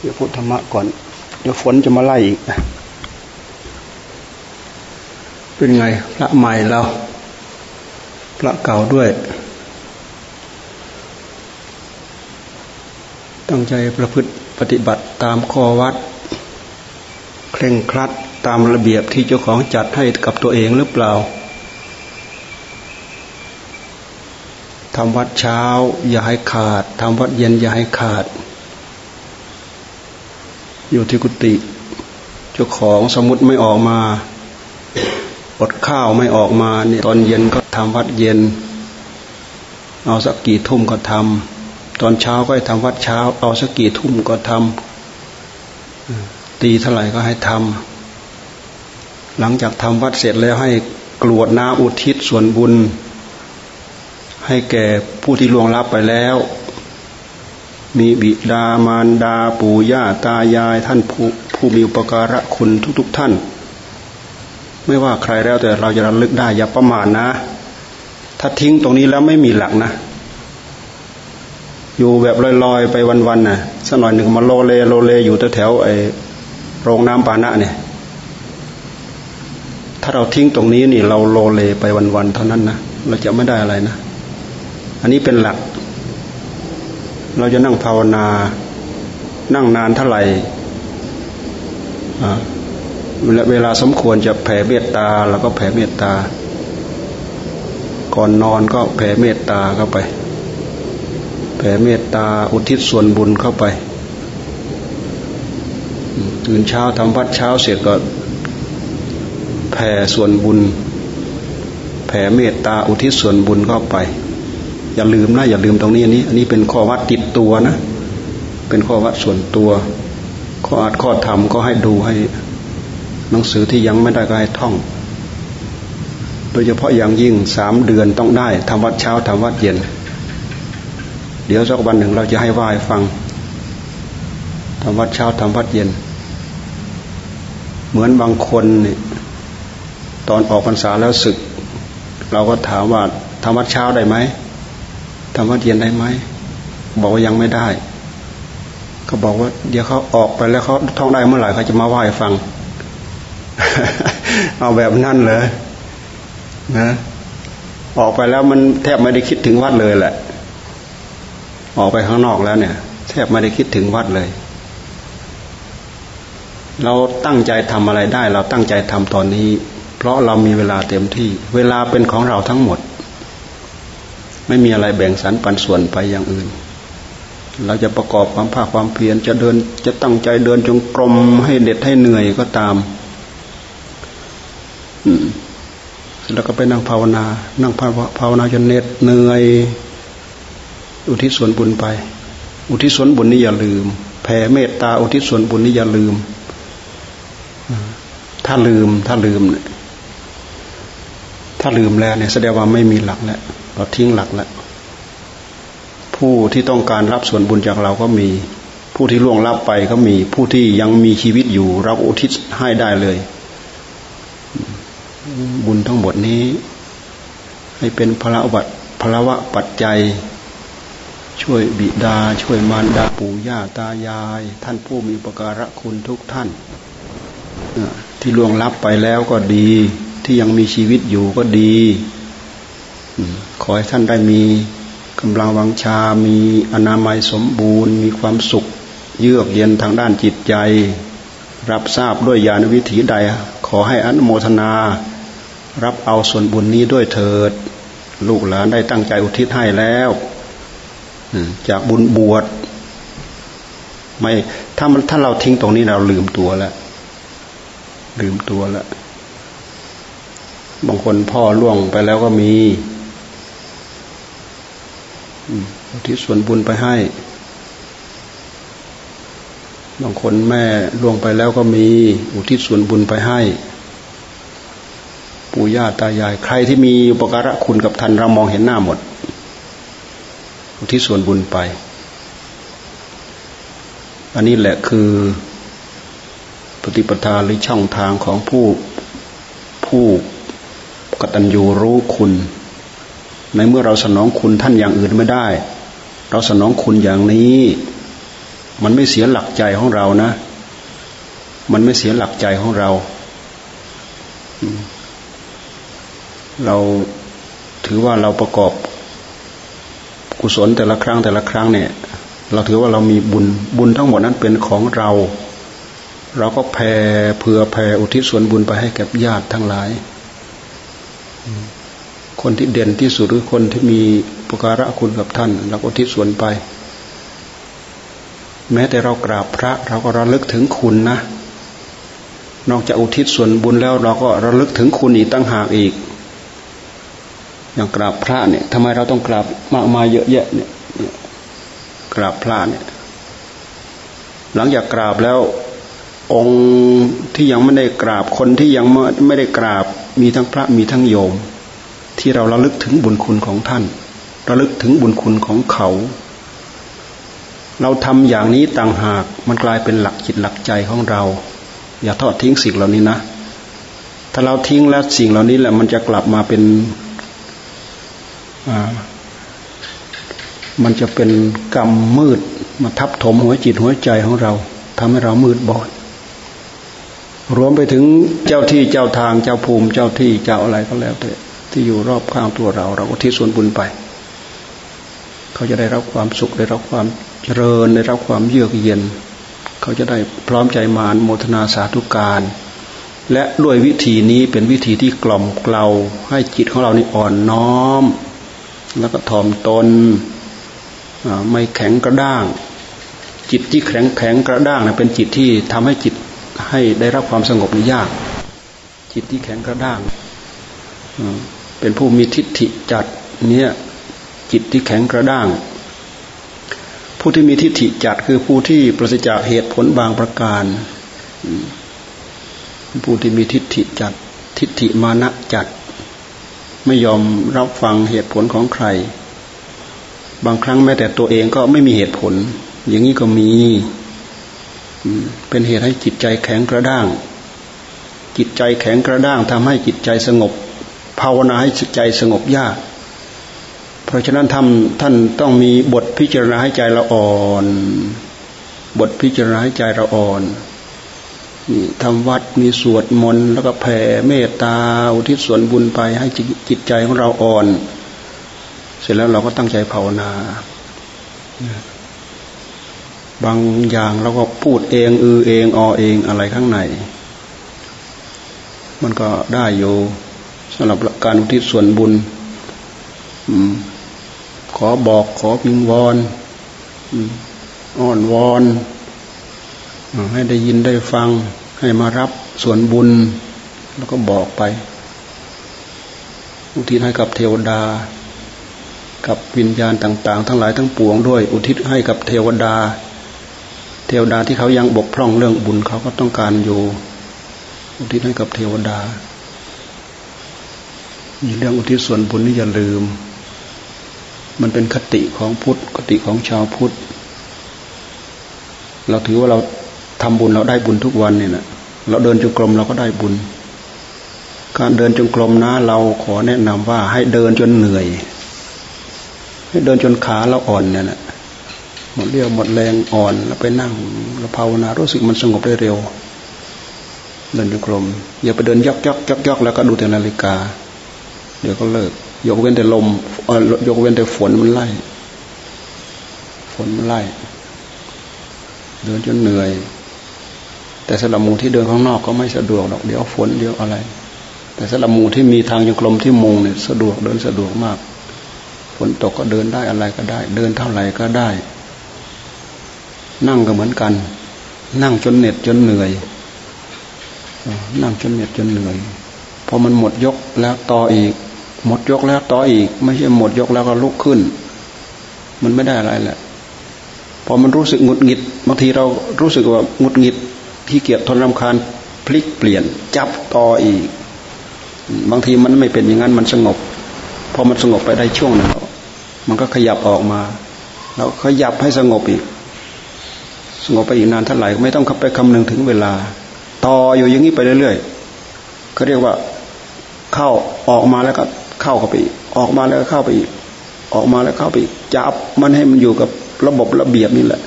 เดี๋ยวพูดธรรมะก่อน เดี๋ยวฝนจะมาไล่อีก เป็นไง พระใหม่เรา พระเก่าด้วย ตั้งใจประพฤติปฏิบัติตามข้อวัด เคร่งครัดตามระเบียบที่เจ้าของจัดให้กับตัวเองหรือเปล่าทำวัดเช้า อย่าให้ขาด ทำวัดเย็นอย่าให้ขาด อยู่ที่กุฏิเจ้าของสมุดไม่ออกมาอดข้าวไม่ออกมาเนี่ยตอนเย็นก็ทำวัดเย็น เอาสักกี่ทุ่มก็ทำตอนเช้าก็ให้ทำวัดเช้า เอาสักกี่ทุ่มก็ทำตีเท่าไหร่ก็ให้ทำหลังจากทำวัดเสร็จแล้วให้กรวดน้ำอุทิศส่วนบุญ ให้แก่ผู้ที่ล่วงลับไปแล้ว มีบิดามารดาปู่ย่าตายายท่านผู้ผู้มีอุปการะคุณทุกๆท่าน ไม่ว่าใครแล้วแต่เราจะระลึกได้อย่าประมาทนะ ถ้าทิ้งตรงนี้แล้วไม่มีหลักนะ อยู่แบบลอยๆไปวันๆน่ะสักหน่อยหนึ่งมาโลเลโลเลอยู่แถวๆไอ้โรงน้ำปานะเนี่ย ถ้าเราทิ้งตรงนี้นี่ เราโลเลไปวันๆเท่านั้นนะเราจะไม่ได้อะไรนะ อันนี้เป็นหลัก เราจะนั่งภาวนา นั่งนานเท่าไหร่เวลาสมควรจะแผ่เมตตาเราก็แผ่เมตตา ก่อนนอนก็แผ่เมตตาเข้าไป แผ่เมตตาอุทิศส่วนบุญเข้าไป ตื่นเช้าทำวัดเช้าเสร็จก็ แผ่ส่วนบุญ แผ่เมตตาอุทิศส่วนบุญเข้าไป อย่าลืมนะอย่าลืมตรงนี้อันนี้ อันนี้เป็นข้อวัดติดตัวนะ เป็นข้อวัดส่วนตัวข้ออัดข้อธรรมก็ให้ดูให้ หนังสือที่ยังไม่ได้ก็ให้ท่อง โดยเฉพาะอย่างยิ่งสามเดือนต้องได้ทำวัดเช้าทำวัดเย็น เดี๋ยวสักวันหนึ่งเราจะให้ว่ายฟังทำวัดเช้าทำวัดเย็น เหมือนบางคนเนี่ยตอนออกพรรษาแล้วศึก เราก็ถามว่าทำวัดเช้าได้ไหม ทำวัดเรียนได้ไหมบอกว่ายังไม่ได้ ก็บอกว่า เดี๋ยวเขาออกไปแล้วเขาท่องได้เมื่อไหร่เขาจะมาไหว้ฟัง เอาแบบนั่นเลยนะออกไปแล้วมันแทบไม่ได้คิดถึงวัดเลยแหละ ออกไปข้างนอกแล้วเนี่ย แทบไม่ได้คิดถึงวัดเลย เราตั้งใจทำอะไรได้ เราตั้งใจทำตอนนี้ เพราะเรามีเวลาเต็มที่ เวลาเป็นของเราทั้งหมด ไม่มีอะไรแบ่งสรรปันส่วนไปอย่างอื่น เราจะประกอบความภาคความเพียรจะเดินจะตั้งใจเดินจงกรมให้เด็ดให้เหนื่อยก็ตามอืมแล้วก็ไปนั่งภาวนา นั่งภาวนาจนเหน็ดเหนื่อย อุทิศส่วนบุญไป อุทิศส่วนบุญนี่อย่าลืม แผ่เมตตาอุทิศส่วนบุญนี่อย่าลืม ถ้าลืม ถ้าลืมเนี่ยถ้าลืมแล้วเนี่ยแสดงว่าไม่มีหลักแล้ว เราทิ้งหลักแล้วผู้ที่ต้องการรับส่วนบุญจากเราก็มี ผู้ที่ล่วงลับไปก็มี ผู้ที่ยังมีชีวิตอยู่ เราอุทิศให้ได้เลย บุญทั้งหมดนี้ ให้เป็นพระวัตพระวะปัจจัย ช่วยบิดา ช่วยมารดาปู่ย่าตายาย ท่านผู้มีประการะคุณทุกท่านที่ล่วงลับไปแล้วก็ดี ที่ยังมีชีวิตอยู่ก็ดี ขอให้ท่านได้มีกำลังวังชา มีอนามัยสมบูรณ์ มีความสุข เยือกเย็นทางด้านจิตใจ รับทราบด้วยญาณวิถีใด ขอให้อนุโมทนา รับเอาส่วนบุญนี้ด้วยเถิด ลูกหลานได้ตั้งใจอุทิศให้แล้วจากบุญบวชไม่ถ้ามันถ้าเราทิ้งตรงนี้เราลืมตัวแล้วลืมตัวแล้วบางคนพ่อล่วงไปแล้วก็มี อุทิศส่วนบุญไปให้ บางคนแม่ล่วงไปแล้วก็มี อุทิศส่วนบุญไปให้ ปู่ย่าตายาย ใครที่มีอุปการะคุณกับท่านเรามองเห็นหน้าหมด อุทิศส่วนบุญไป อันนี้แหละคือปฏิปทาหรือช่องทางของผู้ผู้กตัญญูรู้คุณ ในเมื่อเราสนองคุณท่านอย่างอื่นไม่ได้ เราสนองคุณอย่างนี้ มันไม่เสียหลักใจของเรานะ มันไม่เสียหลักใจของเรา เราถือว่าเราประกอบกุศลแต่ละครั้งแต่ละครั้งเนี่ย เราถือว่าเรามีบุญบุญทั้งหมดนั้นเป็นของเรา เราก็แผ่เผื่อแผ่อุทิศส่วนบุญไปให้แก่ญาติทั้งหลาย คนที่เด่นที่สุดหรือคนที่มีปการะคุณกับท่านเราก็อุทิศส่วนไป แม้แต่เรากราบพระ เราก็ระลึกถึงคุณนะ นอกจากอุทิศส่วนบุญแล้ว เราก็ระลึกถึงคุณอีกตั้งหากอีก อย่างกราบพระเนี่ยทำไมเราต้องกราบมากมายเยอะแยะเนี่ยกราบพระเนี่ย หลังจากกราบแล้วองค์ที่ยังไม่ได้กราบคนที่ยังไม่ได้กราบมีทั้งพระมีทั้งโยม ที่เราระลึกถึงบุญคุณของท่าน ระลึกถึงบุญคุณของเขา เราทำอย่างนี้ต่างหากมันกลายเป็นหลักจิตหลักใจของเรา อย่าทอดทิ้งสิ่งเหล่านี้นะ ถ้าเราทิ้งแล้วสิ่งเหล่านี้แหละมันจะกลับมาเป็นมันจะเป็นกรรมมืดมาทับถมหัวจิตหัวใจของเราทำให้เรามืดบอด รวมไปถึงเจ้าที่เจ้าทางเจ้าภูมิเจ้าที่เจ้าอะไรก็แล้วแต่ ที่อยู่รอบข้างตัวเรา เราก็ที่ส่วนบุญไป เขาจะได้รับความสุขได้รับความเจริญได้รับความเยือกเย็น เขาจะได้พร้อมใจมานโมทนาสาธุการ และด้วยวิธีนี้เป็นวิธีที่กล่อมเกลาให้จิตของเรานี่อ่อนน้อม แล้วก็ถ่อมตนไม่แข็งกระด้าง จิตที่แข็งแข็งกระด้างนะเป็นจิตที่ทำให้จิตให้ได้รับความสงบนี่ยาก จิตที่แข็งกระด้าง เป็นผู้มีทิฏฐิจัดเนี่ยจิตที่แข็งกระด้าง ผู้ที่มีทิฏฐิจัดคือผู้ที่ประสิจากเหตุผลบางประการ ผู้ที่มีทิฏฐิจัดทิฏฐิมานะจัด ไม่ยอมรับฟังเหตุผลของใคร บางครั้งแม้แต่ตัวเองก็ไม่มีเหตุผล อย่างนี้ก็มีเป็นเหตุให้จิตใจแข็งกระด้าง จิตใจแข็งกระด้างทำให้จิตใจสงบ ภาวนาให้ใจสงบยาก เพราะฉะนั้นทำท่านต้องมีบทพิจารณาให้ใจเราอ่อน บทพิจารณาให้ใจเราอ่อนมีทำวัดมีสวดมนต์แล้วก็แผ่เมตตาอุทิศส่วนบุญไปให้จิตใจของเราอ่อน เสร็จแล้วเราก็ตั้งใจภาวนาบางอย่างเราก็พูดเอง อือเองอเองอะไรข้างใน มันก็ได้อยู่ สำหรับการอุทิศส่วนบุญขอบอกขอพิงวอนอ้อนวอนให้ได้ยินได้ฟัง ให้มารับส่วนบุญ แล้วก็บอกไป อุทิศให้กับเทวดา กับวิญญาณต่าง ๆ ทั้งหลายทั้งปวงด้วย อุทิศให้กับเทวดา เทวดาที่เขายังบกพร่องเรื่องบุญเขาก็ต้องการอยู่ อุทิศให้กับเทวดา มีเรื่องอุทิศส่วนบุญนี่อย่าลืม มันเป็นคติของพุทธคติของชาวพุทธ เราถือว่าเราทำบุญเราได้บุญทุกวันเนี่ยนะเราเดินจงกรมเราก็ได้บุญ การเดินจงกรมนะ เราขอแนะนำว่าให้เดินจนเหนื่อย ให้เดินจนขาเราอ่อนเนี่ยนะหมดเรี่ยวหมดแรงอ่อนแล้วไปนั่งเราภาวนารู้สึกมันสงบได้เร็ว เดินจงกรมอย่าไปเดินยอกยอกยอกยอกแล้วก็ดูแต่นาฬิกา ดี๋ยวก็เลิก ยกเว้นแต่ลมยกเว้นแต่ฝนมันไล่ ฝนมันไล่ เดินจนเหนื่อย แต่สำหรับหมู่ที่เดินข้างนอกก็ไม่สะดวกหรอก เดี๋ยวฝนเดี๋ยวอะไร แต่สำหรับหมู่ที่มีทางยงกลมที่มุงเนี่ยสะดวกเดินสะดวกมาก ฝนตกก็เดินได้อะไรก็ได้ เดินเท่าไหร่ก็ได้ นั่งก็เหมือนกัน นั่งจนเหน็ดจนเหนื่อย นั่งจนเหน็ดจนเหนื่อยพอมันหมดยกแล้วต่ออีก หมดยกแล้วต่ออีก ไม่ใช่หมดยกแล้วก็ลุกขึ้น มันไม่ได้อะไรแหละพอมันรู้สึกหงุดหงิดบางทีเรารู้สึกว่าหงุดหงิดขี้เกียจทนรำคาญพลิกเปลี่ยน จับต่ออีก บางทีมันไม่เป็นอย่างนั้นมันสงบพอมันสงบไปได้ช่วงหนึ่งมันก็ขยับออกมา แล้วขยับให้สงบอีก สงบไปอีกนานเท่าไหร่ไม่ต้องไปคำนึงถึงเวลา ต่ออยู่อย่างนี้ไปเรื่อยๆเขาเรียกว่า เข้าออกมาแล้วก็ เข้าเข้าไปอีกออกมาแล้วเข้าไปอีกออกมาแล้วเข้าไปอีกจับมันให้มันอยู่กับระบบระเบียบนี่แหละ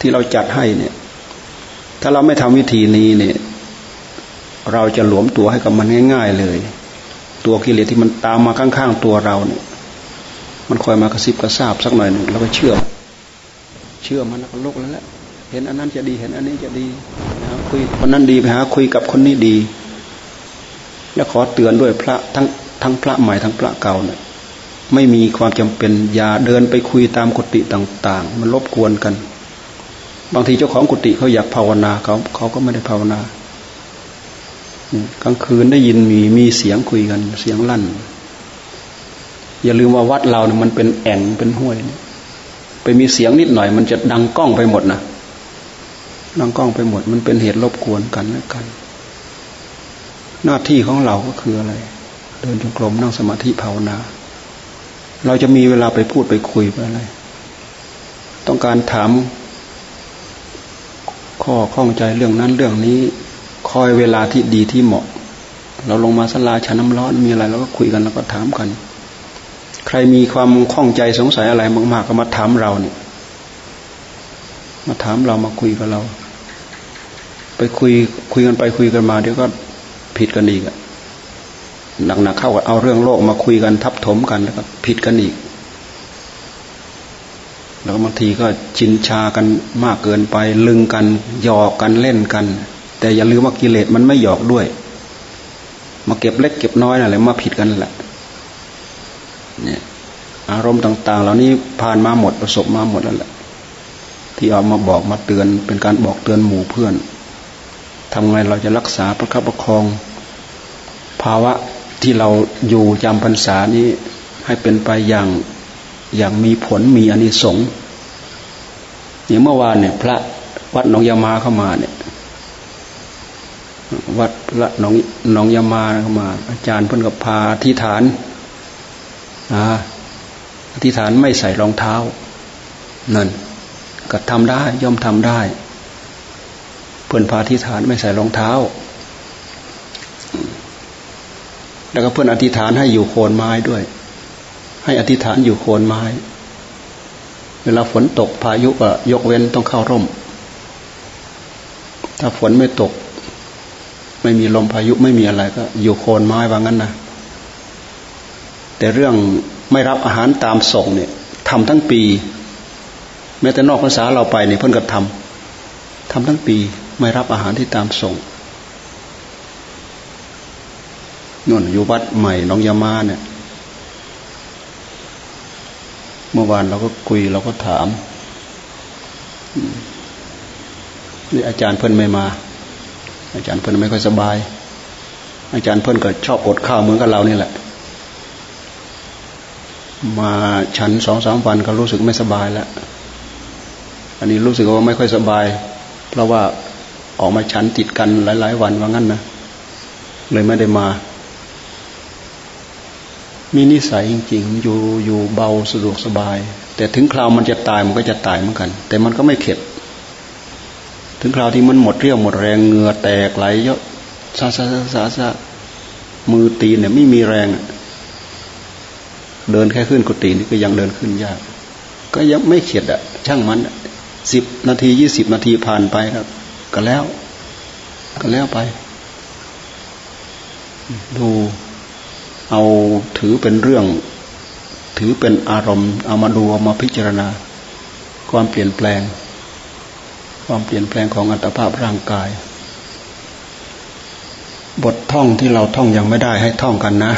ที่เราจัดให้เนี่ย ถ้าเราไม่ทำวิธีนี้เนี่ย เราจะหลวมตัวให้กับมันง่าย ๆเลย ตัวกิเลสที่มันตามมาข้างๆตัวเราเนี่ย มันคอยมากระซิบกระซาบสักหน่อยหนึ่งเราก็เชื่อ เชื่อมันแล้วก็ลกแล้วแหละเห็นอันนั้นจะดีเห็นอันนี้จะดีนะคุยคนนั้นดีไปหาคุยกับคนนี้ดี แล้วขอเตือนด้วยพระทั้ง ทั้งพระใหม่ทั้งพระเก่าเนี่ยไม่มีความจำเป็นอย่าเดินไปคุยตามกุฏิต่าง ๆ มันรบกวนกัน บางทีเจ้าของกุฏิเขาอยากภาวนาเขาเขาก็ไม่ได้ภาวนากลางคืนได้ยินมีมีเสียงคุยกัน เสียงลั่น อย่าลืมว่าวัดเราเนี่ยมันเป็นแอ่งเป็นห้วย ไปมีเสียงนิดหน่อย มันจะดังกล้องไปหมดนะดังกล้องไปหมด มันเป็นเหตุรบกวนกันและกัน หน้าที่ของเราก็คืออะไร เดินจงกรมนั่งสมาธิภาวนา เราจะมีเวลาไปพูดไปคุยไปอะไร ต้องการถามข้อข้องใจเรื่องนั้นเรื่องนี้ คอยเวลาที่ดีที่เหมาะ เราลงมาสลาชาน้ำร้อนมีอะไรเราก็คุยกันแล้วก็ถามกัน ใครมีความข้องใจสงสัยอะไรมากๆก็มาถามเราเนี่ย มาถามเรามาคุยกับเรา ไปคุยคุยกันไปคุยกันมาเดี๋ยวก็ผิดกันอีกอะ หนักๆเข้ากับเอาเรื่องโลกมาคุยกันทับถมกันแล้วก็ผิดกันอีก แล้วบางทีก็ชินชากันมากเกินไปลึงกันหยอกกันเล่นกัน แต่อย่าลืมว่ากิเลสมันไม่หยอกด้วย มาเก็บเล็กเก็บน้อยอะไรมาผิดกันแหละเนี่ยอารมณ์ต่าง ๆ เหล่านี้ผ่านมาหมดประสบมาหมดแล้วแหละ ที่เอามาบอกมาเตือนเป็นการบอกเตือนหมู่เพื่อนทำไงเราจะรักษาประคับประคอง ภาวะ ที่เราอยู่จำพรรษานี้ให้เป็นไปอย่างอย่างมีผลมีอนิสงส์อย่างเมื่อวานเนี่ย พระวัดหนองยามาเข้ามาเนี่ย วัดพระหนองหนองยามาเข้ามา อาจารย์เพิ่นกับพาที่ฐานอ่าอธิษฐานไม่ใส่รองเท้านั่นก็ทำได้ ย่อมทำได้ เพื่อนพาที่ฐานไม่ใส่รองเท้า แล้วก็เพื่อนอธิษฐานให้อยู่โคนไม้ด้วย ให้อธิษฐานอยู่โคนไม้ เวลาฝนตกพายุก็ยกเว้นต้องเข้าร่ม ถ้าฝนไม่ตก ไม่มีลมพายุไม่มีอะไรก็ อยู่โคนไม้ว่างั้นนะแต่เรื่องไม่รับอาหารตามส่งเนี่ยทำทั้งปี แม้แต่นอกภาษาเราไปเนี่ยเพื่อนก็ทำทำทั้งปีไม่รับอาหารที่ตามส่ง นุ่นอยู่วัดใหม่น้องยามาเนี่ย เมื่อวานเราก็คุยเราก็ถามนี่อาจารย์เพิ่อนไม่มา อาจารย์เพิ่อนไม่ค่อยสบาย อาจารย์เพิ่อนก็ชอบอดข้าวเหมือนกับเรานี่แหละ มาฉันสองสามวันก็รู้สึกไม่สบายแล้ว อันนี้รู้สึกว่าไม่ค่อยสบาย เพราะว่าออกมาฉันติดกันหลาย ๆ วันว่างั้นนะเลยไม่ได้มา มีนิสัยจริง ๆ อยู่อยู่เบาสะดวกสบาย แต่ถึงคราวมันจะตายมันก็จะตายเหมือนกัน แต่มันก็ไม่เข็ด ถึงคราวที่มันหมดเรี่ยวหมดแรงเหงื่อแตกไหลเยอะซาซาซาซาซามือตีเนี่ยไม่มีแรง เดินแค่ขึ้นกุฏินี่ก็ยังเดินขึ้นยาก ก็ยังไม่เข็ดอะ ช่างมันสิบนาทียี่สิบนาทีผ่านไปแล้ว ก็แล้ว ก็แล้วไป ดู เอาถือเป็นเรื่อง ถือเป็นอารมณ์ เอามาดูเอามาพิจารณา ความเปลี่ยนแปลง ความเปลี่ยนแปลงของอัตภาพร่างกาย บทท่องที่เราท่องยังไม่ได้ให้ท่องกันนะ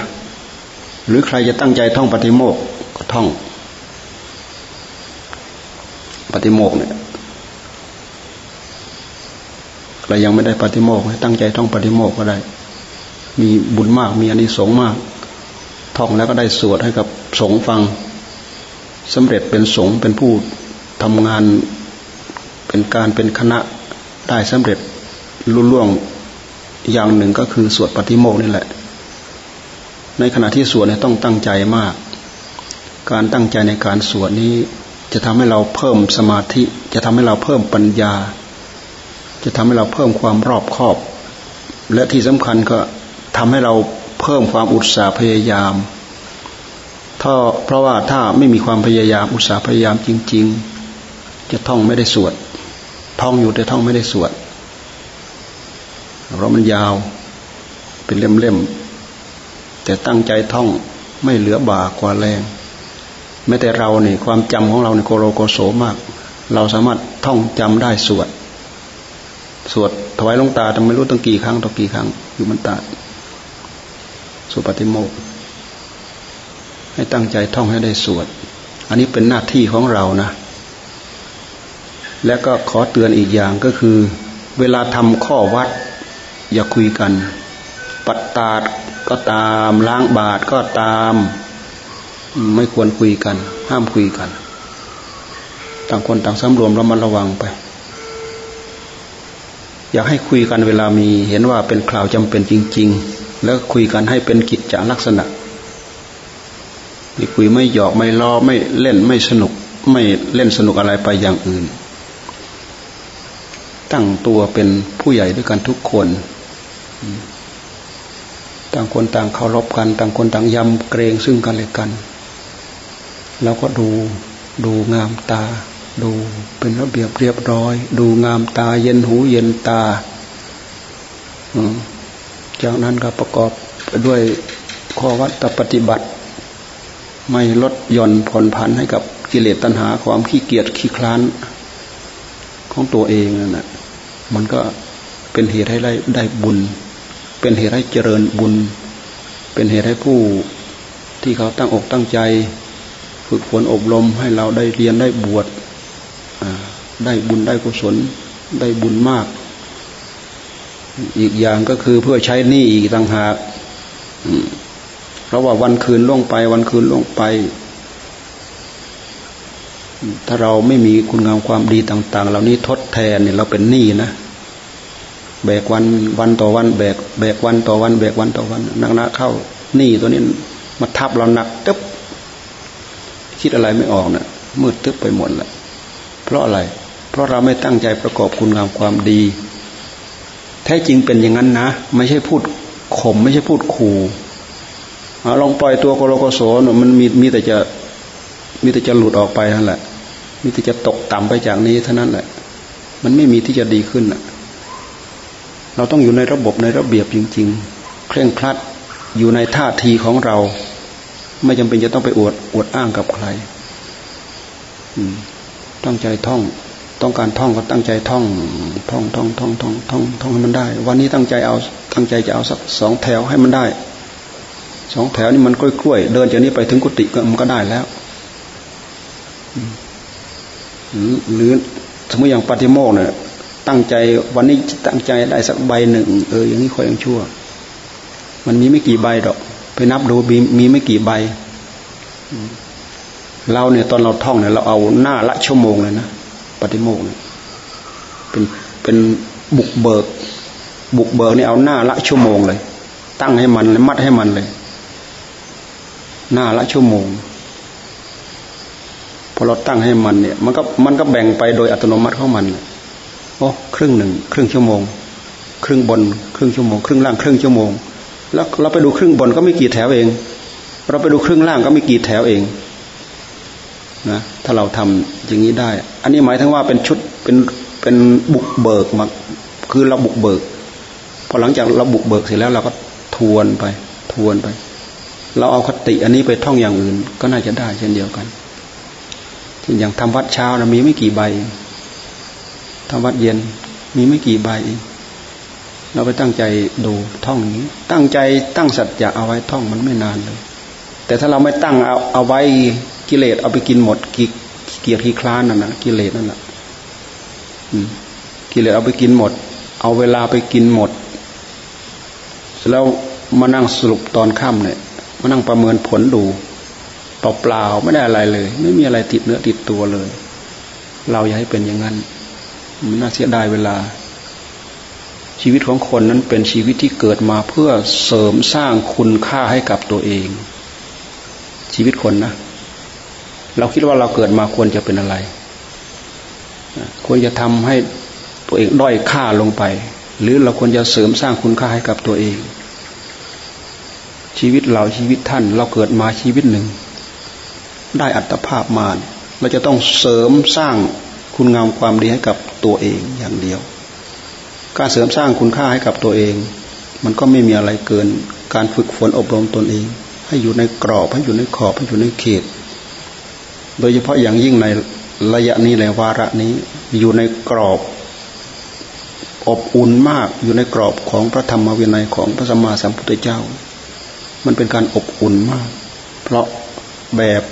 หรือใครจะตั้งใจท่องปฏิโมกก็ท่อง ปฏิโมกเนี่ยใครยังไม่ได้ปฏิโมกให้ตั้งใจท่องปฏิโมกก็ได้ มีบุญมากมีอานิสงส์มาก ท่องแล้วก็ได้สวดให้กับสงฆ์ฟังสำเร็จเป็นสงฆ์เป็นผู้ทำงานเป็นการเป็นคณะได้สำเร็จรุ่ล่วงอย่างหนึ่งก็คือสวดปฏิโมกนี่แหละ ในขณะที่สวดเนี่ยต้องตั้งใจมาก การตั้งใจในการสวดนี้ จะทำให้เราเพิ่มสมาธิ จะทำให้เราเพิ่มปัญญา จะทำให้เราเพิ่มความรอบคอบ และที่สำคัญก็ทำให้เรา เพิ่มความอุตสาห์พยายามถ้าเพราะว่าถ้าไม่มีความพยายามอุตสาห์พยายามจริง ๆ จะท่องไม่ได้สวด ท่องอยู่แต่ท่องไม่ได้สวด เพราะมันยาวเป็นเล่มๆแต่ตั้งใจท่องไม่เหลือบากว่าแรงแม้แต่เราเนี่ยความจำของเราเนี่ยโกโรโกโสมาก เราสามารถท่องจำได้สวด สวดถวายลงตาแต่ไม่รู้ตั้งกี่ครั้งต่อกี่ครั้งอยู่มันตา สวดปฏิโมกให้ตั้งใจท่องให้ได้สวด อันนี้เป็นหน้าที่ของเรานะ และก็ขอเตือนอีกอย่างก็คือ เวลาทำข้อวัด อย่าคุยกัน ปัตตาดก็ตามล้างบาทก็ตาม ไม่ควรคุยกัน ห้ามคุยกัน ต่างคนต่างสำรวมระมัดระวังไป อยากให้คุยกันเวลามีเห็นว่าเป็นข่าวจำเป็นจริง ๆ แล้วคุยกันให้เป็นกิจจลักษณะไม่คุยไม่หยอกไม่ล้อไม่เล่นไม่สนุก ไม่เล่นสนุกอะไรไปอย่างอื่น ตั้งตัวเป็นผู้ใหญ่ด้วยกันทุกคน ต่างคนต่างเคารพกัน ต่างคนต่างยำเกรงซึ่งกันและกัน แล้วก็ดูดูงามตา ดูเป็นระเบียบเรียบร้อย ดูงามตาเย็นหูเย็นตา จากนั้นก็ประกอบด้วยข้อวัดปฏิบัติ ไม่ลดหย่อนผ่อนผันให้กับกิเลสตัณหาความขี้เกียจขี้คลานของตัวเองนั่นแหะมันก็เป็นเหตุให้ได้ได้บุญ เป็นเหตุให้เจริญบุญ เป็นเหตุให้ผู้ที่เขาตั้งอกตั้งใจ ฝึกฝนอบรมให้เราได้เรียนได้บวชได้บุญได้กุศลได้บุญมาก อีกอย่างก็คือเพื่อใช้หนี้อีกต่างหากเพราะว่าวันคืนล่วงไป วันคืนล่วงไป ถ้าเราไม่มีคุณงามความดีต่าง ๆ เหล่านี้ทดแทนเนี่ยเราเป็นหนี้นะแบกวันวันต่อวัน แบกแบกวันต่อวัน แบกวันต่อวันนักนาเข้าหนี้ตัวนี้มาทับเราหนักตึ๊บคิดอะไรไม่ออกนะ่ะมืดตึ๊บไปหมดแหละเพราะอะไร เพราะเราไม่ตั้งใจประกอบคุณงามความดี แท้จริงเป็นอย่างนั้นนะ ไม่ใช่พูดข่มไม่ใช่พูดขู่ลองปล่อยตัวโกโลโกโสนมันมีมีแต่จะมีแต่จะหลุดออกไปนั่นแหละ มีแต่จะตกต่ำไปจากนี้เท่านั้นแหละ มันไม่มีที่จะดีขึ้นอะ เราต้องอยู่ในระบบในระเบียบจริง ๆ เคร่งครัดอยู่ในท่าทีของเรา ไม่จำเป็นจะต้องไปอวดอวดอ้างกับใครตั้งใจท่อง ต้องการท่องก็ตั้งใจท่อง ท่องท่องท่องท่องท่องท่องให้มันได้ วันนี้ตั้งใจเอาตั้งใจจะเอาสักสองแถวให้มันได้สองแถวนี่มันกล้วยๆเดินจากนี้ไปถึงกุฏิก็มันก็ได้แล้วหรือสมมติอย่างปฏิโมกเนี่ยตั้งใจวันนี้ตั้งใจได้สักใบหนึ่งเอออย่างนี้ค่อยยังชั่ว มันมีไม่กี่ใบดอก ไปนับดูมีมีไม่กี่ใบเราเนี่ยตอนเราท่องเนี่ยเราเอาหน้าละชั่วโมงเลยนะ ปฏิโมกเนี่ยเป็นเป็นบุกเบิก บุกเบิกนี่เอาหน้าละชั่วโมงเลย ตั้งให้มันมัดให้มันเลย หน้าละชั่วโมงพอเราตั้งให้มันเนี่ย มันก็มันก็แบ่งไปโดยอัตโนมัติของมันโอ้ครึ่งหนึ่งครึ่งชั่วโมง ครึ่งบน ครึ่งชั่วโมง ครึ่งล่างครึ่งชั่วโมง แล้วเราไปดูครึ่งบนก็ไม่กี่แถวเอง เราไปดูครึ่งล่างก็ไม่กี่แถวเองนะ ถ้าเราทำอย่างนี้ได้ อันนี้หมายถึงว่าเป็นชุดเป็นเป็นบุกเบิกมาคือเราบุกเบิกพอหลังจากเราบุกเบิกเสร็จแล้วเราก็ทวนไป ทวนไป เราเอาคติอันนี้ไปท่องอย่างอื่น ก็น่าจะได้เช่นเดียวกันเช่นอย่างทำวัดเช้านะมีไม่กี่ใบทำวัดเย็นมีไม่กี่ใบเองเราไปตั้งใจดูท่องอย่างนี้ ตั้งใจตั้งสัจจะเอาไว้ท่องมันไม่นานเลย แต่ถ้าเราไม่ตั้งเอาเอาไว้ กิเลสเอาไปกินหมดกิเกียร์ขี้คลานนั่นนะกิเลสนั่นแหละกิเลสเอาไปกินหมด เอาเวลาไปกินหมดแล้วมานั่งสรุปตอนค่ำเนี่ยมานั่งประเมินผลดูเปล่าๆไม่ได้อะไรเลย ไม่มีอะไรติดเนื้อติดตัวเลย เราอย่าให้เป็นอย่างนั้นมันน่าเสียดายเวลา ชีวิตของคนนั้นเป็นชีวิตที่เกิดมาเพื่อเสริมสร้างคุณค่าให้กับตัวเอง ชีวิตคนนะ เราคิดว่าเราเกิดมาควรจะเป็นอะไร ควรจะทำให้ตัวเองด้อยค่าลงไป หรือเราควรจะเสริมสร้างคุณค่าให้กับตัวเอง ชีวิตเราชีวิตท่าน เราเกิดมาชีวิตหนึ่ง ได้อัตภาพมาเราจะต้องเสริมสร้างคุณงามความดีให้กับตัวเองอย่างเดียว การเสริมสร้างคุณค่าให้กับตัวเอง มันก็ไม่มีอะไรเกิน การฝึกฝนอบรมตนเอง ให้อยู่ในกรอบให้อยู่ในขอบให้อยู่ในเขต โดยเฉพาะอย่างยิ่งในระยะนี้ในวาระนี้ อยู่ในกรอบอบอุ่นมากอยู่ในกรอบของพระธรรมวินัยของพระสัมมาสัมพุทธเจ้า มันเป็นการอบอุ่นมาก เพราะแบบ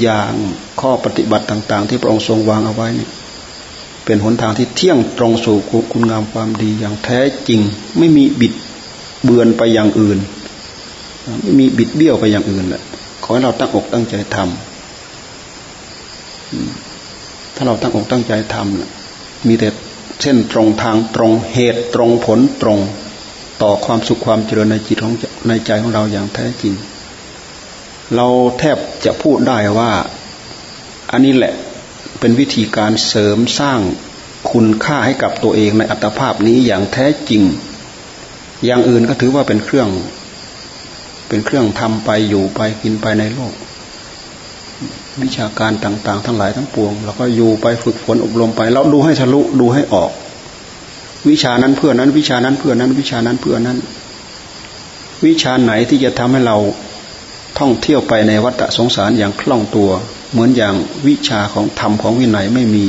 อย่างข้อปฏิบัติต่าง ๆ ที่พระองค์ทรงวางเอาไว้นี่เป็นหนทางที่เที่ยงตรงสู่คุณงามความดีอย่างแท้จริง ไม่มีบิดเบือนไปอย่างอื่น ไม่มีบิดเบี้ยวไปอย่างอื่นแหละขอให้เราตั้งอกตั้งใจทำ ถ้าเราตั้งอกตั้งใจทำมีแต่เส้นตรงทางตรงเหตุตรงผลตรง ต่อความสุขความเจริญในจิตของในใจของเราอย่างแท้จริง เราแทบจะพูดได้ว่า อันนี้แหละเป็นวิธีการเสริมสร้างคุณค่าให้กับตัวเองในอัตภาพนี้อย่างแท้จริง อย่างอื่นก็ถือว่าเป็นเครื่อง เป็นเครื่องทำไปอยู่ไปกินไปในโลก วิชาการต่างๆ ทั้งหลายทั้งปวงเราก็อยู่ไปฝึกฝนอบรมไปเราดูให้ทะลุดูให้ออก วิชานั้นเพื่อนั้น วิชานั้นเพื่อนั้น วิชานั้นเพื่อนั้น วิชาไหนที่จะทำให้เราท่องเที่ยวไปในวัฏสงสารอย่างคล่องตัว เหมือนอย่างวิชาของธรรมของวินัยไม่มี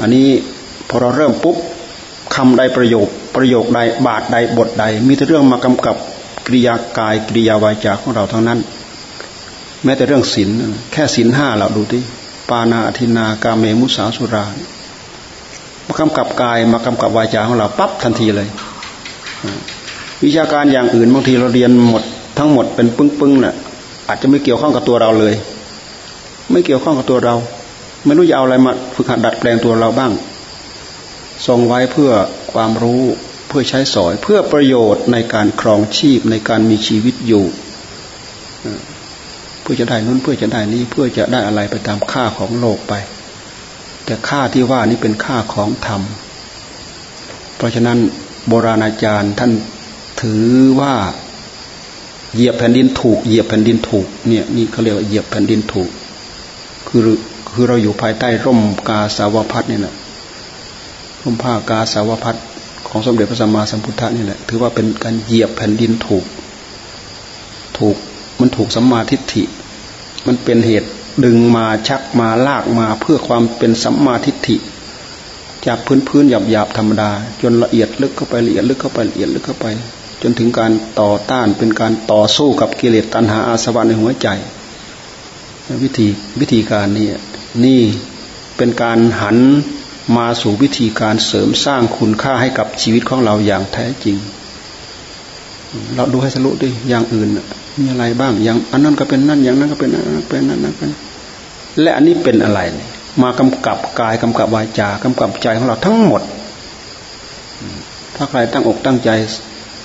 อันนี้พอเราเริ่มปุ๊บคำใดประโยคประโยคใดบาทใดบทใด มีแต่เรื่องมากำกับกิริยากายกิริยาวาจาของเราทั้งนั้น แม้แต่เรื่องศีลแค่ศีลห้าเราดูที่ปานาทินากาเมมุสาสุรามากำกับกายมากำกับวาจาของเราปั๊บทันทีเลย วิชาการอย่างอื่นบางทีเราเรียนหมดทั้งหมดเป็นปึ้งๆนะ่ะอาจจะไม่เกี่ยวข้องกับตัวเราเลย ไม่เกี่ยวข้องกับตัวเรา ไม่รู้จะเอาอะไรมาฝึกหัดดัดแปลงตัวเราบ้างทรงไว้เพื่อความรู้เพื่อใช้สอย เพื่อประโยชน์ในการครองชีพในการมีชีวิตอยู่ เพื่อจะได้นู้นเพื่อจะได้นี้เพื่อจะได้อะไรไปตามค่าของโลกไป แต่ค่าที่ว่านี้เป็นค่าของธรรม เพราะฉะนั้นโบราณอาจารย์ท่านถือว่าเหยียบแผ่นดินถูกเหยียบแผ่นดินถูกเนี่ยนี่เขาเรียกว่าเหยียบแผ่นดินถูก คือคือเราอยู่ภายใต้ร่มกาสาวพัดนี่แหละร่มผ้ากาสาวพัดของสมเด็จพระสัมมาสัมพุทธะนี่แหละถือว่าเป็นการเหยียบแผ่นดินถูก ถูก มันถูกสัมมาทิฏฐิ มันเป็นเหตุดึงมาชักมาลากมาเพื่อความเป็นสัมมาทิฏฐิ จากพื้นพื้นหยาบหยาบธรรมดา จนละเอียดลึกเข้าไปละเอียดลึกเข้าไปละเอียดลึกเข้าไป จนถึงการต่อต้านเป็นการต่อสู้กับกิเลสตัณหาอาสวะในหัวใจ วิธีวิธีการนี้นี่เป็นการหันมาสู่วิธีการเสริมสร้างคุณค่าให้กับชีวิตของเราอย่างแท้จริง เราดูให้สรุปดิอย่างอื่นมีอะไรบ้าง อย่างอันนั้นก็เป็นนั่น อย่างนั้นก็เป็นนั่นเป็นนั่นนั่นเป็นและอันนี้เป็นอะไร มากำกับกายกำกับวาจากำกับใจของเราทั้งหมด ถ้าใครตั้งอกตั้งใจ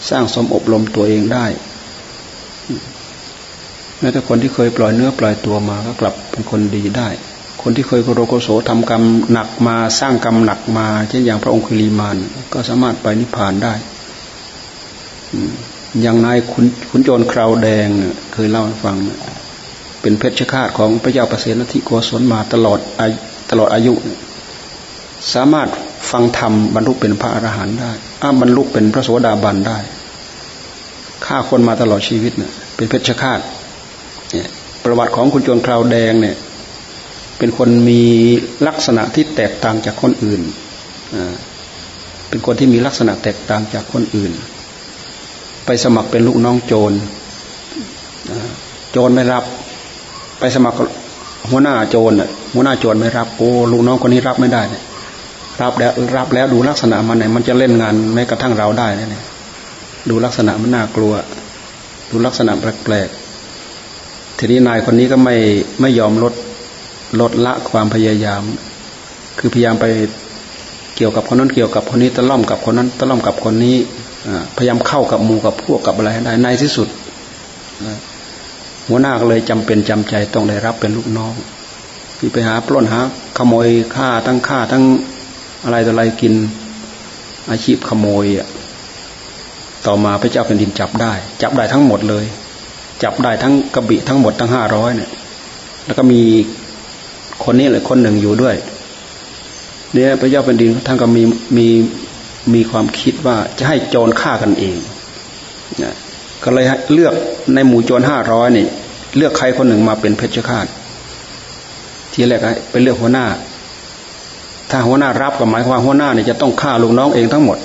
สร้างสมอบรมตัวเองได้แม้แต่คนที่เคยปล่อยเนื้อปล่อยตัวมาก็กลับเป็นคนดีได้ คนที่เคยโกรโกโสทำกรรมหนักมาสร้างกรรมหนักมา เช่นอย่างพระองค์คุลีมานก็สามารถไปนิพพานได้ อย่างนายขุนขุนโจรคราวแดงเคยเล่าให้ฟัง เป็นเพชฌฆาตของพระเจ้าประเสนทิโกศลมาตลอดตลอดอายุ สามารถฟังธรรมบรรลุเป็นพระอรหันต์ได้อ้าบรรลุเป็นพระโสดาบันได้ฆ่าคนมาตลอดชีวิตเน่ยเป็นเพชฌฆาตเนี่ยประวัติของคุณโจรคราวแดงเนี่ย เป็นคนมีลักษณะที่แตกต่างจากคนอื่น เป็นคนที่มีลักษณะแตกต่างจากคนอื่น ไปสมัครเป็นลูกน้องโจรโจรไม่รับ ไปสมัครหัวหน้าโจรหัวหน้าโจรไม่รับโอ้ลูกน้องคนนี้รับไม่ได้เนี่ยรับแล้วรับแล้วดูลักษณะมันเนี่ยมันจะเล่นงานแม้กระทั่งเราได้เนี่ยดูลักษณะมันน่ากลัว ดูลักษณะแปลกๆทีนี้นายคนนี้ก็ไม่ไม่ยอมลดลดละความพยายาม คือพยายามไปเกี่ยวกับคนนั้นเกี่ยวกับคนนี้ตะล่อมกับคนนั้นตะล่อมกับคนนี้ พยายามเข้ากับมูกับพวกกับอะไรได้ในที่สุดหัวหน้าก็เลยจำเป็นจำใจต้องได้รับเป็นลูกน้องที่ไปหาปล้นหาขโมยฆ่าทั้งฆ่าทั้งอะไรต่ออะไรกิน อาชีพขโมยอะต่อมาพระเจ้าแผ่นดินจับได้ จับได้ทั้งหมดเลย จับได้ทั้งกระบี่ทั้งหมดทั้งห้าร้อยเนี่ย แล้วก็มีคนนี้เลยคนหนึ่งอยู่ด้วย เนี่ยพระเจ้าแผ่นดินท่านก็มีมี มีความคิดว่าจะให้โจรฆ่ากันเองนะก็เลยเลือกในหมู่โจรห้าร้อยนี่เลือกใครคนหนึ่งมาเป็นเพชฌฆาต ทีแรกไปเลือกหัวหน้า ถ้าหัวหน้ารับก็หมายความหัวหน้าเนี่ยจะต้องฆ่าลูกน้องเองทั้งหมด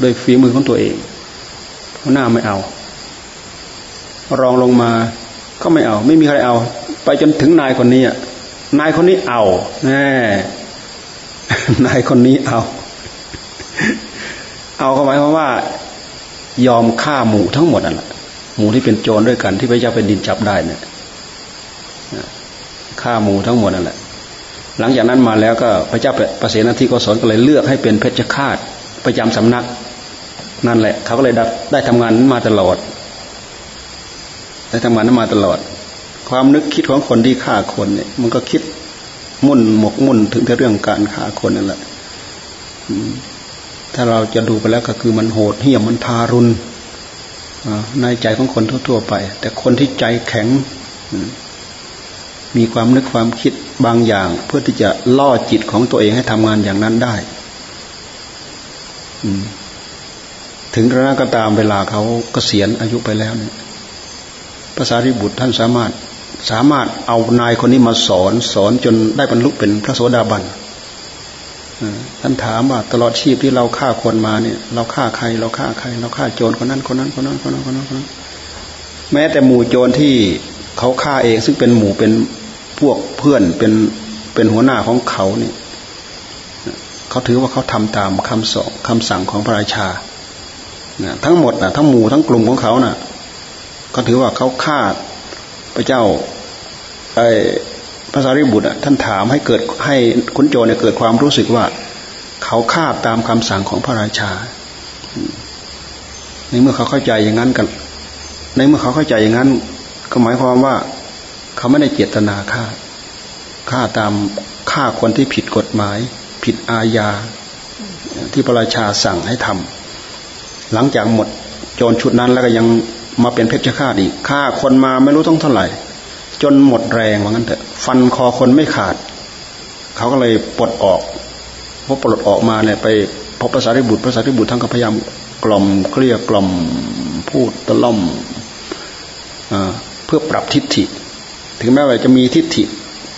โดยฝีมือของตัวเอง หัวหน้าไม่เอา รองลงมาก็ไม่เอา ไม่มีใครเอา ไปจนถึงนายคนนี้นายคนนี้เอาแน่นายคนนี้เอา เอาเข้าหมายความว่า ยอมฆ่าหมูทั้งหมดนั่นแหละหมูที่เป็นโจรด้วยกันที่พระเจ้าเป็นดินจับได้เนี่ยฆ่าหมูทั้งหมดนั่นแหละ หลังจากนั้นมาแล้วก็พระเจ้าประเสนาธิโกศลก็เลยเลือกให้เป็นเพชฌฆาตประจำสำนัก นั่นแหละ เขาก็เลยได้ได้ทำงานมาตลอด ได้ทำงานนั้นมาตลอด ความนึกคิดของคนที่ฆ่าคนเนี่ย มันก็คิดมุ่นหมกมุ่นถึงแต่เรื่องการฆ่าคนนั่นแหละ ถ้าเราจะดูไปแล้วก็คือมันโหดเหี้ยมมันทารุณในใจของคนทั่วๆไป แต่คนที่ใจแข็ง มีความนึกความคิดบางอย่าง เพื่อที่จะล่อจิตของตัวเองให้ทำงานอย่างนั้นได้ถึงกระนั้นก็ตามเวลาเขาเกษียณอายุไปแล้วเนี่ยภาษาริบุตรท่านสามารถสามารถเอานายคนนี้มาสอนสอนจนได้บรรลุเป็นพระโสดาบัน ท่านถามว่าตลอดชีพที่เราฆ่าคนมาเนี่ย เราฆ่าใคร เราฆ่าใคร เราฆ่าโจรคนนั้นคนนั้นคนนั้นคนนั้นคนนั้นคนนั้นแม้แต่หมู่โจรที่เขาฆ่าเอง ซึ่งเป็นหมู่เป็นพวกเพื่อนเป็นเป็นหัวหน้าของเขาเนี่ยเขาถือว่าเขาทำตามคำสอนคำสั่งของพระราชาทั้งหมดนะทั้งหมู่ทั้งกลุ่มของเขานะ่ะ ก็ถือว่าเขาฆ่าพระเจ้าไอ พระสารีบุตรท่านถามให้เกิดให้คุณโจเนี่ยเกิดความรู้สึกว่า เขาฆ่าตามคำสั่งของพระราชา ในเมื่อเขาเข้าใจอย่างนั้นกัน ในเมื่อเขาเข้าใจอย่างนั้น ก็หมายความว่า เขาไม่ได้เจตนาฆ่าฆ่าตามฆ่าคนที่ผิดกฎหมาย ผิดอาญา ที่พระราชาสั่งให้ทำหลังจากหมดโจรชุดนั้นแล้วก็ยังมาเป็นเพชฌฆาตอีกฆ่าคนมาไม่รู้ต้องเท่าไหร่ จนหมดแรงว่างั้นเถอะ ฟันคอคนไม่ขาด เขาก็เลยปลดออกพอปลดออกมาเนี่ยไปพบพระสารีบุตรพระสารีบุตรทั้งก็พยายามกล่อมเคลียกล่อมพูดตะล่อมเพื่อปรับทิฏฐิ ถึงแม้ว่าจะมีทิฏฐิ